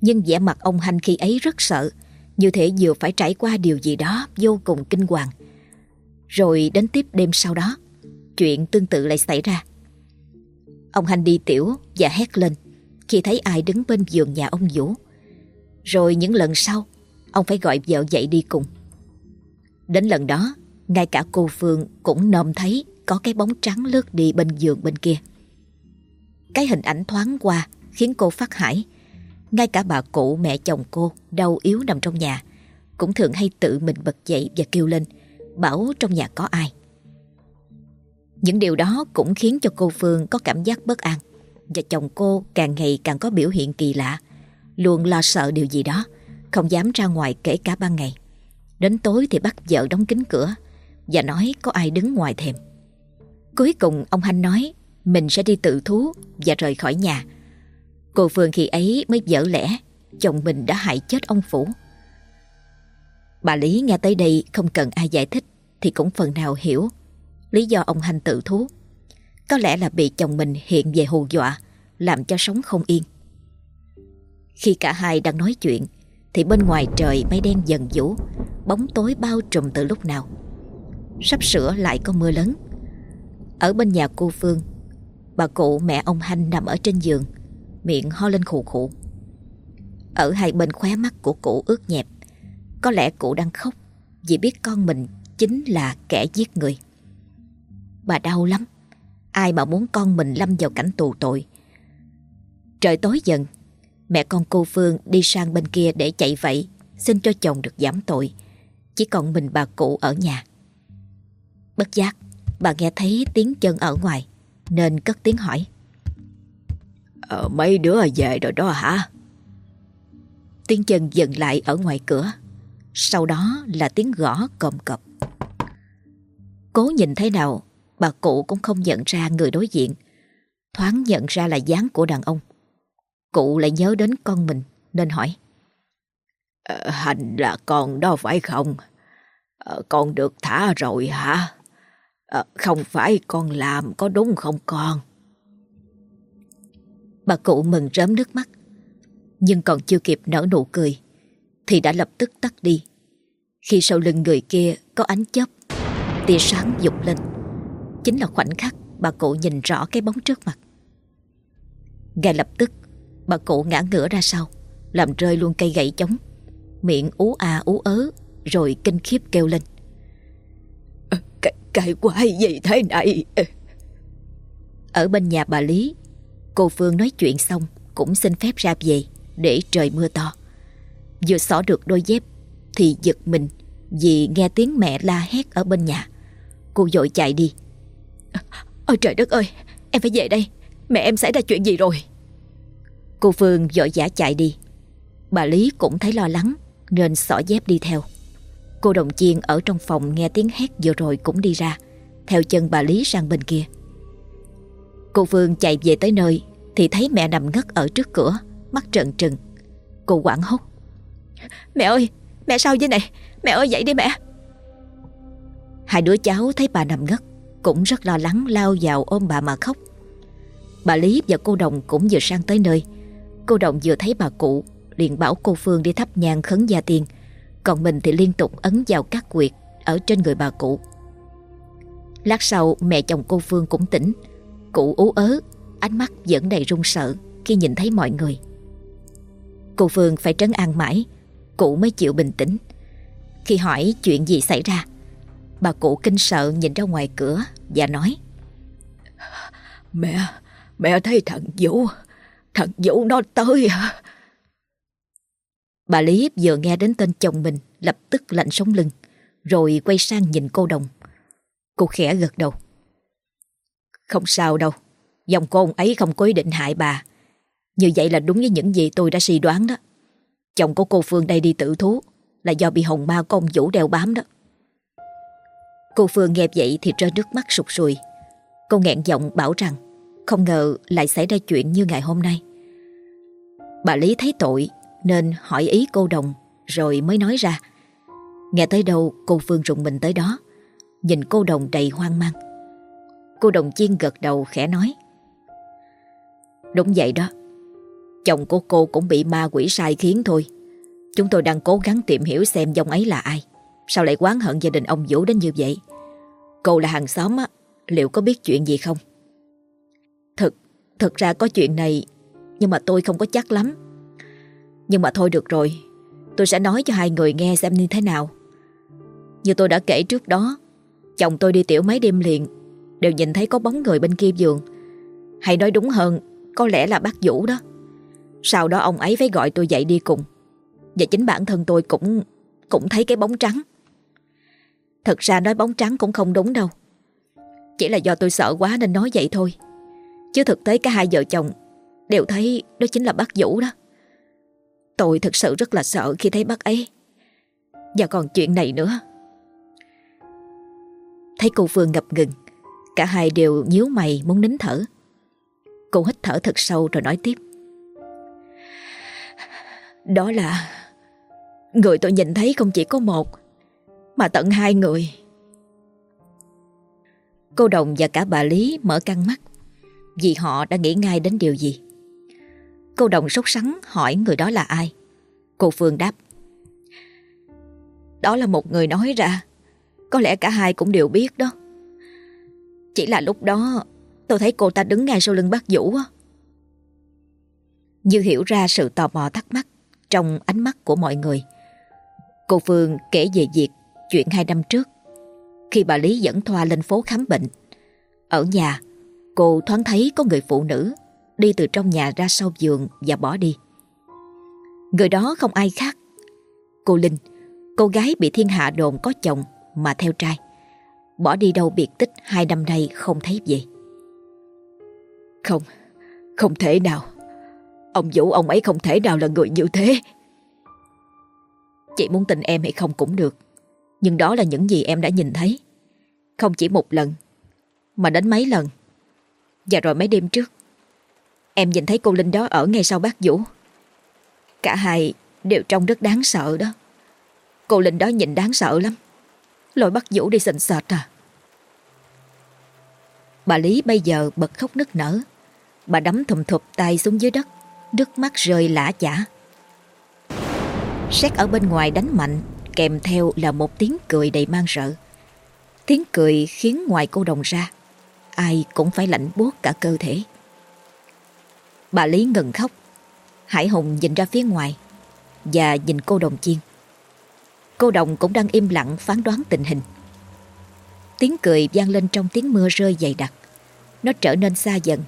nhưng vẻ mặt ông Hành khi ấy rất sợ, như thể vừa phải trải qua điều gì đó vô cùng kinh hoàng. Rồi đến tiếp đêm sau đó, chuyện tương tự lại xảy ra. Ông Hành đi tiểu và hét lên khi thấy ai đứng bên giường nhà ông Vũ. Rồi những lần sau, ông phải gọi vợ dậy đi cùng. Đến lần đó, ngay cả cô Phương cũng nòm thấy có cái bóng trắng lướt đi bên giường bên kia. Cái hình ảnh thoáng qua khiến cô phát hải. Ngay cả bà cụ mẹ chồng cô đau yếu nằm trong nhà cũng thường hay tự mình bật dậy và kêu lên bảo trong nhà có ai. Những điều đó cũng khiến cho cô Phương có cảm giác bất an và chồng cô càng ngày càng có biểu hiện kỳ lạ, luôn lo sợ điều gì đó, không dám ra ngoài kể cả ban ngày. Đến tối thì bắt vợ đóng kín cửa và nói có ai đứng ngoài thềm. Cuối cùng ông Hanh nói mình sẽ đi tự thú và rời khỏi nhà. Cô Phương khi ấy mới dở lẽ chồng mình đã hại chết ông Phủ. Bà Lý nghe tới đây không cần ai giải thích thì cũng phần nào hiểu lý do ông Hành tự thú. Có lẽ là bị chồng mình hiện về hù dọa, làm cho sống không yên. Khi cả hai đang nói chuyện, thì bên ngoài trời mây đen dần vũ, bóng tối bao trùm từ lúc nào. Sắp sửa lại có mưa lớn. Ở bên nhà cô Phương, bà cụ mẹ ông Hanh nằm ở trên giường, miệng ho lên khụ khụ. Ở hai bên khóe mắt của cụ ướt nhẹp, có lẽ cụ đang khóc vì biết con mình chính là kẻ giết người. Bà đau lắm Ai mà muốn con mình lâm vào cảnh tù tội Trời tối dần Mẹ con cô Phương đi sang bên kia để chạy vậy Xin cho chồng được giảm tội Chỉ còn mình bà cụ ở nhà Bất giác Bà nghe thấy tiếng chân ở ngoài Nên cất tiếng hỏi ờ, Mấy đứa về rồi đó hả Tiếng chân dừng lại ở ngoài cửa Sau đó là tiếng gõ cộm cập Cố nhìn thấy nào bà cụ cũng không nhận ra người đối diện. Thoáng nhận ra là dáng của đàn ông. Cụ lại nhớ đến con mình nên hỏi. Ờ, hành là con đó phải không? Ờ, con được thả rồi hả? À, không phải con làm có đúng không con? Bà cụ mừng rớm nước mắt. Nhưng còn chưa kịp nở nụ cười thì đã lập tức tắt đi. Khi sau lưng người kia có ánh chớp, tia sáng dục lên. Chính là khoảnh khắc bà cụ nhìn rõ cái bóng trước mặt Ngay lập tức Bà cụ ngã ngửa ra sau Làm rơi luôn cây gậy chống Miệng ú à ú ớ Rồi kinh khiếp kêu lên cái, quái gì thế này? Ở bên nhà bà Lý Cô Phương nói chuyện xong Cũng xin phép ra về Để trời mưa to. Vừa xỏ được đôi dép Thì giật mình Vì nghe tiếng mẹ la hét ở bên nhà. Cô dội chạy đi. Ôi trời đất ơi Em phải về đây. Mẹ em xảy ra chuyện gì rồi? Cô Phương vội vã chạy đi. Bà Lý cũng thấy lo lắng Nên xỏ dép đi theo Cô đồng chiên ở trong phòng nghe tiếng hét vừa rồi cũng đi ra Theo chân bà Lý sang bên kia. Cô Phương chạy về tới nơi Thì thấy mẹ nằm ngất ở trước cửa Mắt trợn trừng. Cô quảng hốt. Mẹ ơi mẹ sao vậy này? Mẹ ơi dậy đi mẹ. Hai đứa cháu thấy bà nằm ngất Cũng rất lo lắng lao vào ôm bà mà khóc. Bà Lý và cô Đồng cũng vừa sang tới nơi. Cô Đồng vừa thấy bà cụ liền bảo cô Phương đi thắp nhang khấn gia tiên còn mình thì liên tục ấn vào các quyệt Ở trên người bà cụ. Lát sau, mẹ chồng cô Phương cũng tỉnh. Cụ ú ớ, Ánh mắt vẫn đầy run sợ Khi nhìn thấy mọi người. Cô Phương phải trấn an mãi, Cụ mới chịu bình tĩnh. Khi hỏi chuyện gì xảy ra, Bà cụ kinh sợ nhìn ra ngoài cửa Và nói, Mẹ Mẹ thấy thằng Vũ Thằng Vũ nó tới hả Bà Lý vừa nghe đến tên chồng mình, Lập tức lạnh sống lưng, Rồi quay sang nhìn cô Đồng. Cô khẽ gật đầu. Không sao đâu, Dòng con ấy không có ý định hại bà. Như vậy là đúng với những gì tôi đã suy đoán đó. Chồng của cô Phương đây đi tự thú, Là do bị hồng ma công Vũ đeo bám đó. Cô Phương nghe vậy thì rơi nước mắt sụt sùi. Cô nghẹn giọng bảo rằng, Không ngờ lại xảy ra chuyện như ngày hôm nay. Bà Lý thấy tội nên hỏi ý cô Đồng, Rồi mới nói ra. Nghe tới đâu, cô Phương rụng mình tới đó. Nhìn cô Đồng đầy hoang mang. Cô Đồng Chiên gật đầu khẽ nói. Đúng vậy đó. Chồng của cô cũng bị ma quỷ sai khiến thôi. Chúng tôi đang cố gắng tìm hiểu xem dòng ấy là ai. Sao lại quán hận gia đình ông Vũ đến như vậy? Cô là hàng xóm á, Liệu có biết chuyện gì không? Thực Thực ra có chuyện này, Nhưng mà tôi không có chắc lắm. Nhưng mà thôi được rồi, Tôi sẽ nói cho hai người nghe xem như thế nào. Như tôi đã kể trước đó, Chồng tôi đi tiểu mấy đêm liền, Đều nhìn thấy có bóng người bên kia giường. Hay nói đúng hơn, Có lẽ là bác Vũ đó. Sau đó ông ấy phải gọi tôi dậy đi cùng. Và chính bản thân tôi cũng Cũng thấy cái bóng trắng. Thật ra nói bóng trắng cũng không đúng đâu. Chỉ là do tôi sợ quá nên nói vậy thôi. Chứ thực tế cả hai vợ chồng Đều thấy đó chính là bác Vũ đó. Tôi thực sự rất là sợ khi thấy bác ấy. Và còn chuyện này nữa. Thấy cô Phương ngập ngừng, Cả hai đều nhíu mày muốn nín thở. Cô hít thở thật sâu rồi nói tiếp. Đó là Người tôi nhìn thấy không chỉ có một, Mà tận hai người. Cô Đồng và cả bà Lý mở căng mắt Vì họ đã nghĩ ngay đến điều gì. Cô Đồng sốt sắng hỏi người đó là ai? Cô Phương đáp, Đó là một người nói ra, Có lẽ cả hai cũng đều biết đó. Chỉ là lúc đó, Tôi thấy cô ta đứng ngay sau lưng bác Vũ á. Như hiểu ra sự tò mò thắc mắc Trong ánh mắt của mọi người, Cô Phương kể về việc Chuyện hai năm trước, Khi bà Lý dẫn Thoa lên phố khám bệnh. Ở nhà, Cô thoáng thấy có người phụ nữ Đi từ trong nhà ra sau giường Và bỏ đi. Người đó không ai khác. Cô Linh, Cô gái bị thiên hạ đồn có chồng Mà theo trai. Bỏ đi đâu biệt tích hai năm nay không thấy về. Không Không thể nào. Ông Vũ, ông ấy không thể nào là người như thế. Chị muốn tin em hay không cũng được, Nhưng đó là những gì em đã nhìn thấy. Không chỉ một lần, Mà đến mấy lần. Và rồi mấy đêm trước Em nhìn thấy cô Linh đó ở ngay sau bác Vũ. Cả hai đều trông rất đáng sợ đó. Cô Linh đó nhìn đáng sợ lắm. Lôi bác Vũ đi sình sệt à. Bà Lý bây giờ bật khóc nức nở. Bà đấm thùm thụp tay xuống dưới đất, Nước mắt rơi lã chả. Xét ở bên ngoài đánh mạnh, Kèm theo là một tiếng cười đầy mang sợ. Tiếng cười khiến ngoài cô đồng ra, Ai cũng phải lạnh buốt cả cơ thể. Bà Lý ngừng khóc. Hải Hùng nhìn ra phía ngoài và nhìn cô đồng chiên. Cô đồng cũng đang im lặng phán đoán tình hình. Tiếng cười vang lên trong tiếng mưa rơi dày đặc. Nó trở nên xa dần,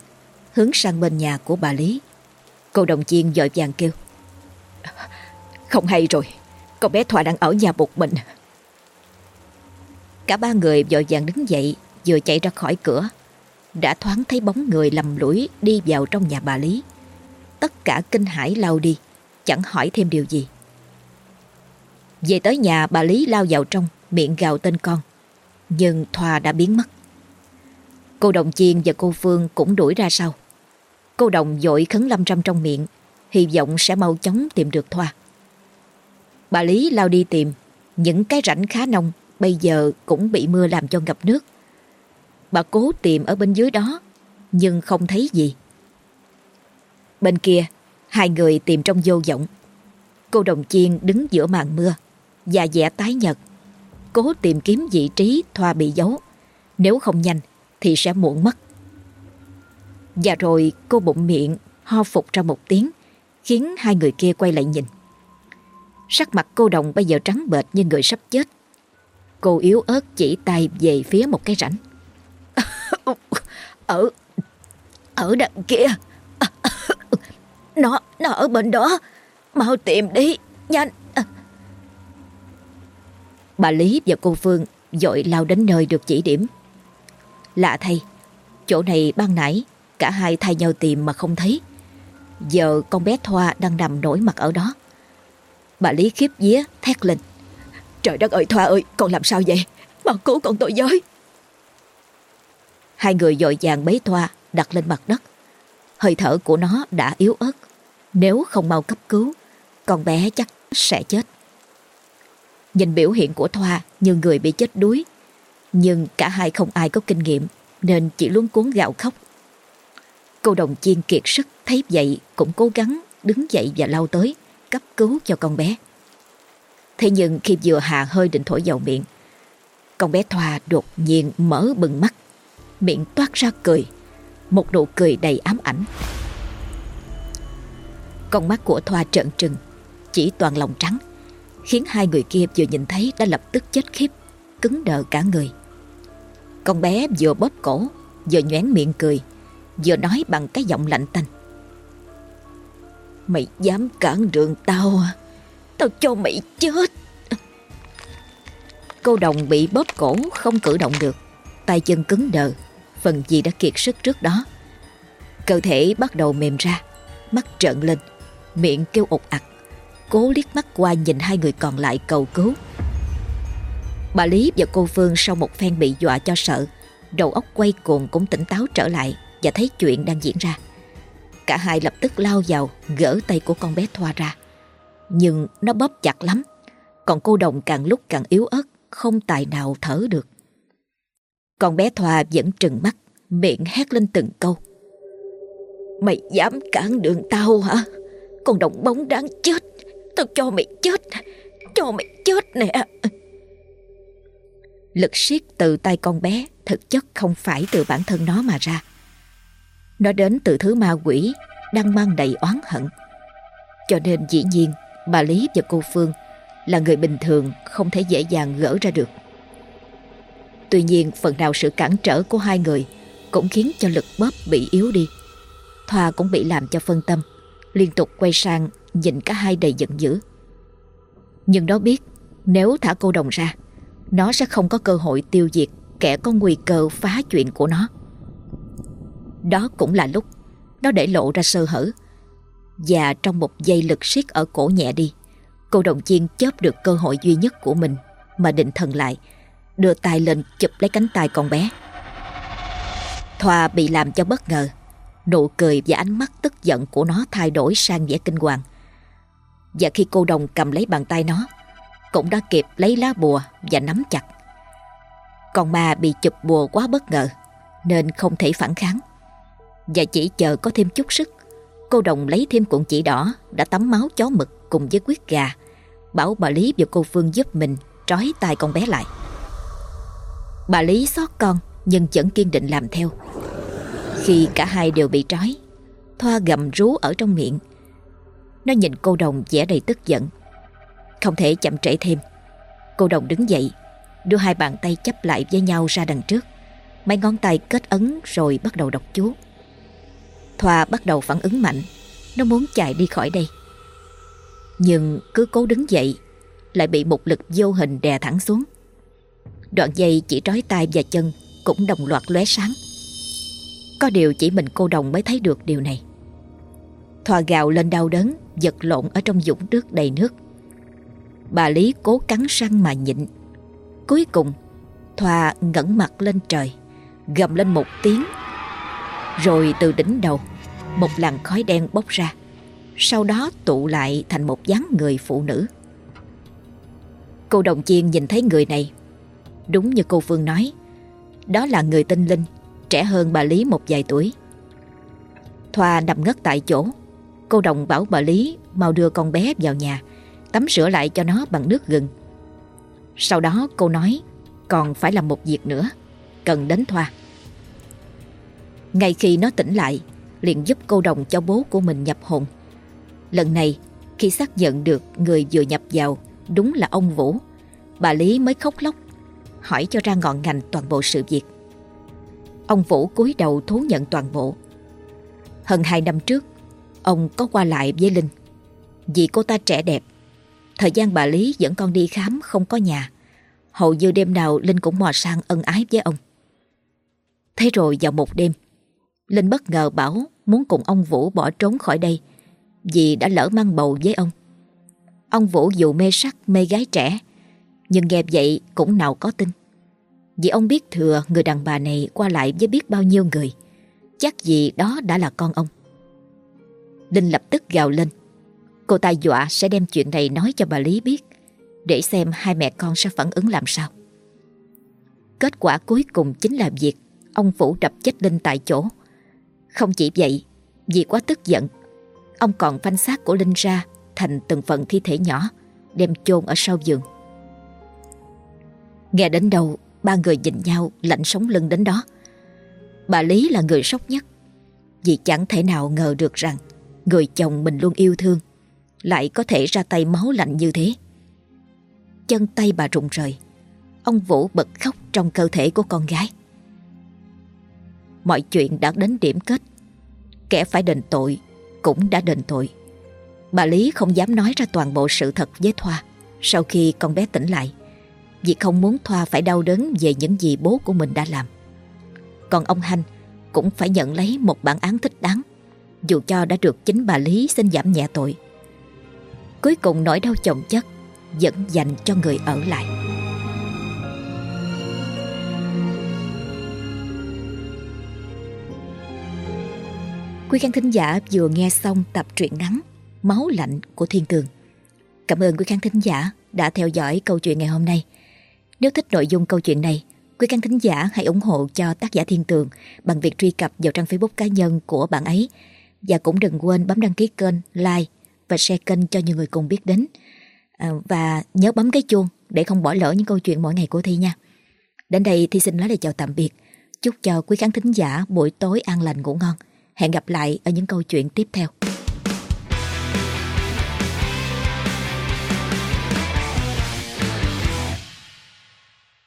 hướng sang bên nhà của bà Lý. Cô đồng chiên dội vàng kêu. Không hay rồi, con bé Thoa đang ở nhà một mình. Cả ba người vội vàng đứng dậy, vừa chạy ra khỏi cửa. Đã thoáng thấy bóng người lầm lũi đi vào trong nhà bà Lý. Tất cả kinh hãi lao đi, chẳng hỏi thêm điều gì. Về tới nhà bà Lý lao vào trong, miệng gào tên con. Nhưng Thoa đã biến mất. Cô Đồng Chiên và cô Phương cũng đuổi ra sau. Cô Đồng dội khấn lâm râm trong miệng, hy vọng sẽ mau chóng tìm được Thoa. Bà Lý lao đi tìm, những cái rãnh khá nông bây giờ cũng bị mưa làm cho ngập nước. Bà cố tìm ở bên dưới đó, nhưng không thấy gì. Bên kia, hai người tìm trong vô vọng. Cô Đồng Chiên đứng giữa màn mưa, Và dẻ tái nhật. Cố tìm kiếm vị trí Thoa bị giấu. Nếu không nhanh thì sẽ muộn mất. Và rồi cô bụng miệng ho phục ra một tiếng khiến hai người kia quay lại nhìn. Sắc mặt cô đồng bây giờ trắng bệch như người sắp chết. Cô yếu ớt chỉ tay về phía một cái rãnh. Ở ở đằng kia. Nó nó ở bên đó. Mau tìm đi, nhanh. Bà Lý và cô Phương dội lao đến nơi được chỉ điểm. Lạ thay, chỗ này ban nãy cả hai thay nhau tìm mà không thấy. Giờ con bé Thoa đang nằm nổi mặt ở đó. Bà Lý khiếp vía thét lên. Trời đất ơi Thoa ơi, con làm sao vậy? Mau cứu con tôi với. Hai người dội vàng bế Thoa đặt lên mặt đất. Hơi thở của nó đã yếu ớt. Nếu không mau cấp cứu, con bé chắc sẽ chết. Nhìn biểu hiện của Thoa như người bị chết đuối. Nhưng cả hai không ai có kinh nghiệm nên chỉ luống cuốn gạo khóc. Cô đồng chiên kiệt sức thấy vậy cũng cố gắng đứng dậy và lao tới cấp cứu cho con bé. Thế nhưng khi vừa hạ hơi định thổi vào miệng, con bé Thoa đột nhiên mở bừng mắt, miệng toát ra cười, một nụ cười đầy ám ảnh. Con mắt của Thoa trợn trừng, chỉ toàn lòng trắng, khiến hai người kia vừa nhìn thấy đã lập tức chết khiếp, cứng đờ cả người. Con bé vừa bóp cổ, vừa nhoén miệng cười, vừa nói bằng cái giọng lạnh tanh. Mày dám cản đường tao à? Tao cho mày chết. Cô đồng bị bóp cổ không cử động được, tay chân cứng đờ, phần gì đã kiệt sức trước đó. Cơ thể bắt đầu mềm ra, mắt trợn lên, miệng kêu ục ạc cố liếc mắt qua nhìn hai người còn lại cầu cứu. Bà Lý và cô Phương sau một phen bị dọa cho sợ, đầu óc quay cuồng cũng tỉnh táo trở lại và thấy chuyện đang diễn ra. Cả hai lập tức lao vào gỡ tay của con bé Thoa ra. Nhưng nó bóp chặt lắm, còn cô đồng càng lúc càng yếu ớt, không tài nào thở được còn bé Thoa vẫn trừng mắt, miệng hét lên từng câu. Mày dám cản đường tao hả? Con động bóng đáng chết, tao cho mày chết, cho mày chết nè. Lực siết từ tay con bé thực chất không phải từ bản thân nó mà ra. Nó đến từ thứ ma quỷ đang mang đầy oán hận. Cho nên dĩ nhiên bà Lý và cô Phương là người bình thường không thể dễ dàng gỡ ra được. Tuy nhiên phần nào sự cản trở của hai người cũng khiến cho lực bóp bị yếu đi. Thoa cũng bị làm cho phân tâm, liên tục quay sang nhìn cả hai đầy giận dữ. Nhưng nó biết nếu thả cô đồng ra, nó sẽ không có cơ hội tiêu diệt kẻ có nguy cơ phá chuyện của nó. Đó cũng là lúc nó để lộ ra sơ hở. Và trong một giây lực siết ở cổ nhẹ đi, cô đồng chiên chớp được cơ hội duy nhất của mình mà định thần lại, đưa tay lên chụp lấy cánh tay con bé. Thoa bị làm cho bất ngờ, nụ cười và ánh mắt tức giận của nó thay đổi sang vẻ kinh hoàng. Và khi cô đồng cầm lấy bàn tay nó, cũng đã kịp lấy lá bùa và nắm chặt. Còn ma bị chụp bùa quá bất ngờ, nên không thể phản kháng. Và chỉ chờ có thêm chút sức Cô đồng lấy thêm cuộn chỉ đỏ Đã tắm máu chó mực cùng với quyết gà Bảo bà Lý và cô Phương giúp mình Trói tay con bé lại Bà Lý xót con Nhưng vẫn kiên định làm theo Khi cả hai đều bị trói Thoa gầm rú ở trong miệng. Nó nhìn cô đồng vẻ đầy tức giận. Không thể chậm trễ thêm. Cô đồng đứng dậy, đưa hai bàn tay chấp lại với nhau ra đằng trước. Mấy ngón tay kết ấn rồi bắt đầu đọc chú. Thoa bắt đầu phản ứng mạnh. Nó muốn chạy đi khỏi đây. Nhưng cứ cố đứng dậy lại bị một lực vô hình đè thẳng xuống. Đoạn dây chỉ trói tay và chân cũng đồng loạt lóe sáng. Có điều chỉ mình cô đồng mới thấy được điều này. Thoa gào lên đau đớn, giật lộn ở trong dũng nước đầy nước. Bà Lý cố cắn răng mà nhịn. Cuối cùng, Thoa ngẩng mặt lên trời, gầm lên một tiếng. Rồi từ đỉnh đầu, một làn khói đen bốc ra. Sau đó tụ lại thành một dáng người phụ nữ. Cô đồng chiên nhìn thấy người này. Đúng như cô Phương nói, đó là người tinh Linh, trẻ hơn bà Lý một vài tuổi. Thoa nằm ngất tại chỗ. Cô đồng bảo bà Lý mau đưa con bé vào nhà, tắm rửa lại cho nó bằng nước gừng. Sau đó cô nói còn phải làm một việc nữa, cần đến Thoa. Ngay khi nó tỉnh lại, liền giúp cô đồng cho bố của mình nhập hồn. Lần này, khi xác nhận được người vừa nhập vào đúng là ông Vũ, bà Lý mới khóc lóc, hỏi cho ra ngọn ngành toàn bộ sự việc. Ông Vũ cúi đầu thú nhận toàn bộ. Hơn hai năm trước, ông có qua lại với Linh. Vì cô ta trẻ đẹp, thời gian bà Lý dẫn con đi khám không có nhà. Hầu như đêm nào Linh cũng mò sang ân ái với ông. Thế rồi vào một đêm, Linh bất ngờ bảo muốn cùng ông Vũ bỏ trốn khỏi đây vì đã lỡ mang bầu với ông. Ông Vũ dù mê sắc mê gái trẻ nhưng nghe vậy cũng nào có tin. Vì ông biết thừa người đàn bà này qua lại với biết bao nhiêu người. Chắc gì đó đã là con ông. Linh lập tức gào lên. Cô ta dọa sẽ đem chuyện này nói cho bà Lý biết để xem hai mẹ con sẽ phản ứng làm sao. Kết quả cuối cùng chính là việc ông Phủ đập chết Linh tại chỗ. Không chỉ vậy, vì quá tức giận, ông còn phanh xác của Linh ra thành từng phần thi thể nhỏ, đem chôn ở sau giường. Nghe đến đầu, ba người nhìn nhau lạnh sống lưng đến đó. Bà Lý là người sốc nhất, vì chẳng thể nào ngờ được rằng người chồng mình luôn yêu thương lại có thể ra tay máu lạnh như thế. Chân tay bà rụng rời, ông Vũ bật khóc trong cơ thể của con gái. Mọi chuyện đã đến điểm kết, kẻ phải đền tội cũng đã đền tội. Bà Lý không dám nói ra toàn bộ sự thật với Thoa sau khi con bé tỉnh lại vì không muốn Thoa phải đau đớn về những gì bố của mình đã làm. Còn ông Hanh cũng phải nhận lấy một bản án thích đáng, dù cho đã được chính bà Lý xin giảm nhẹ tội. Cuối cùng nỗi đau chồng chất vẫn dành cho người ở lại. Quý khán thính giả vừa nghe xong tập truyện ngắn Máu lạnh của Thiên Cường. Cảm ơn quý khán thính giả đã theo dõi câu chuyện ngày hôm nay. Nếu thích nội dung câu chuyện này, quý khán thính giả hãy ủng hộ cho tác giả Thiên Tường bằng việc truy cập vào trang Facebook cá nhân của bạn ấy. Và cũng đừng quên bấm đăng ký kênh, like và share kênh cho nhiều người cùng biết đến. À, và nhớ bấm cái chuông để không bỏ lỡ những câu chuyện mỗi ngày của Thi nha. Đến đây Thi xin nói lời chào tạm biệt. Chúc cho quý khán thính giả buổi tối an lành ngủ ngon. Hẹn gặp lại ở những câu chuyện tiếp theo.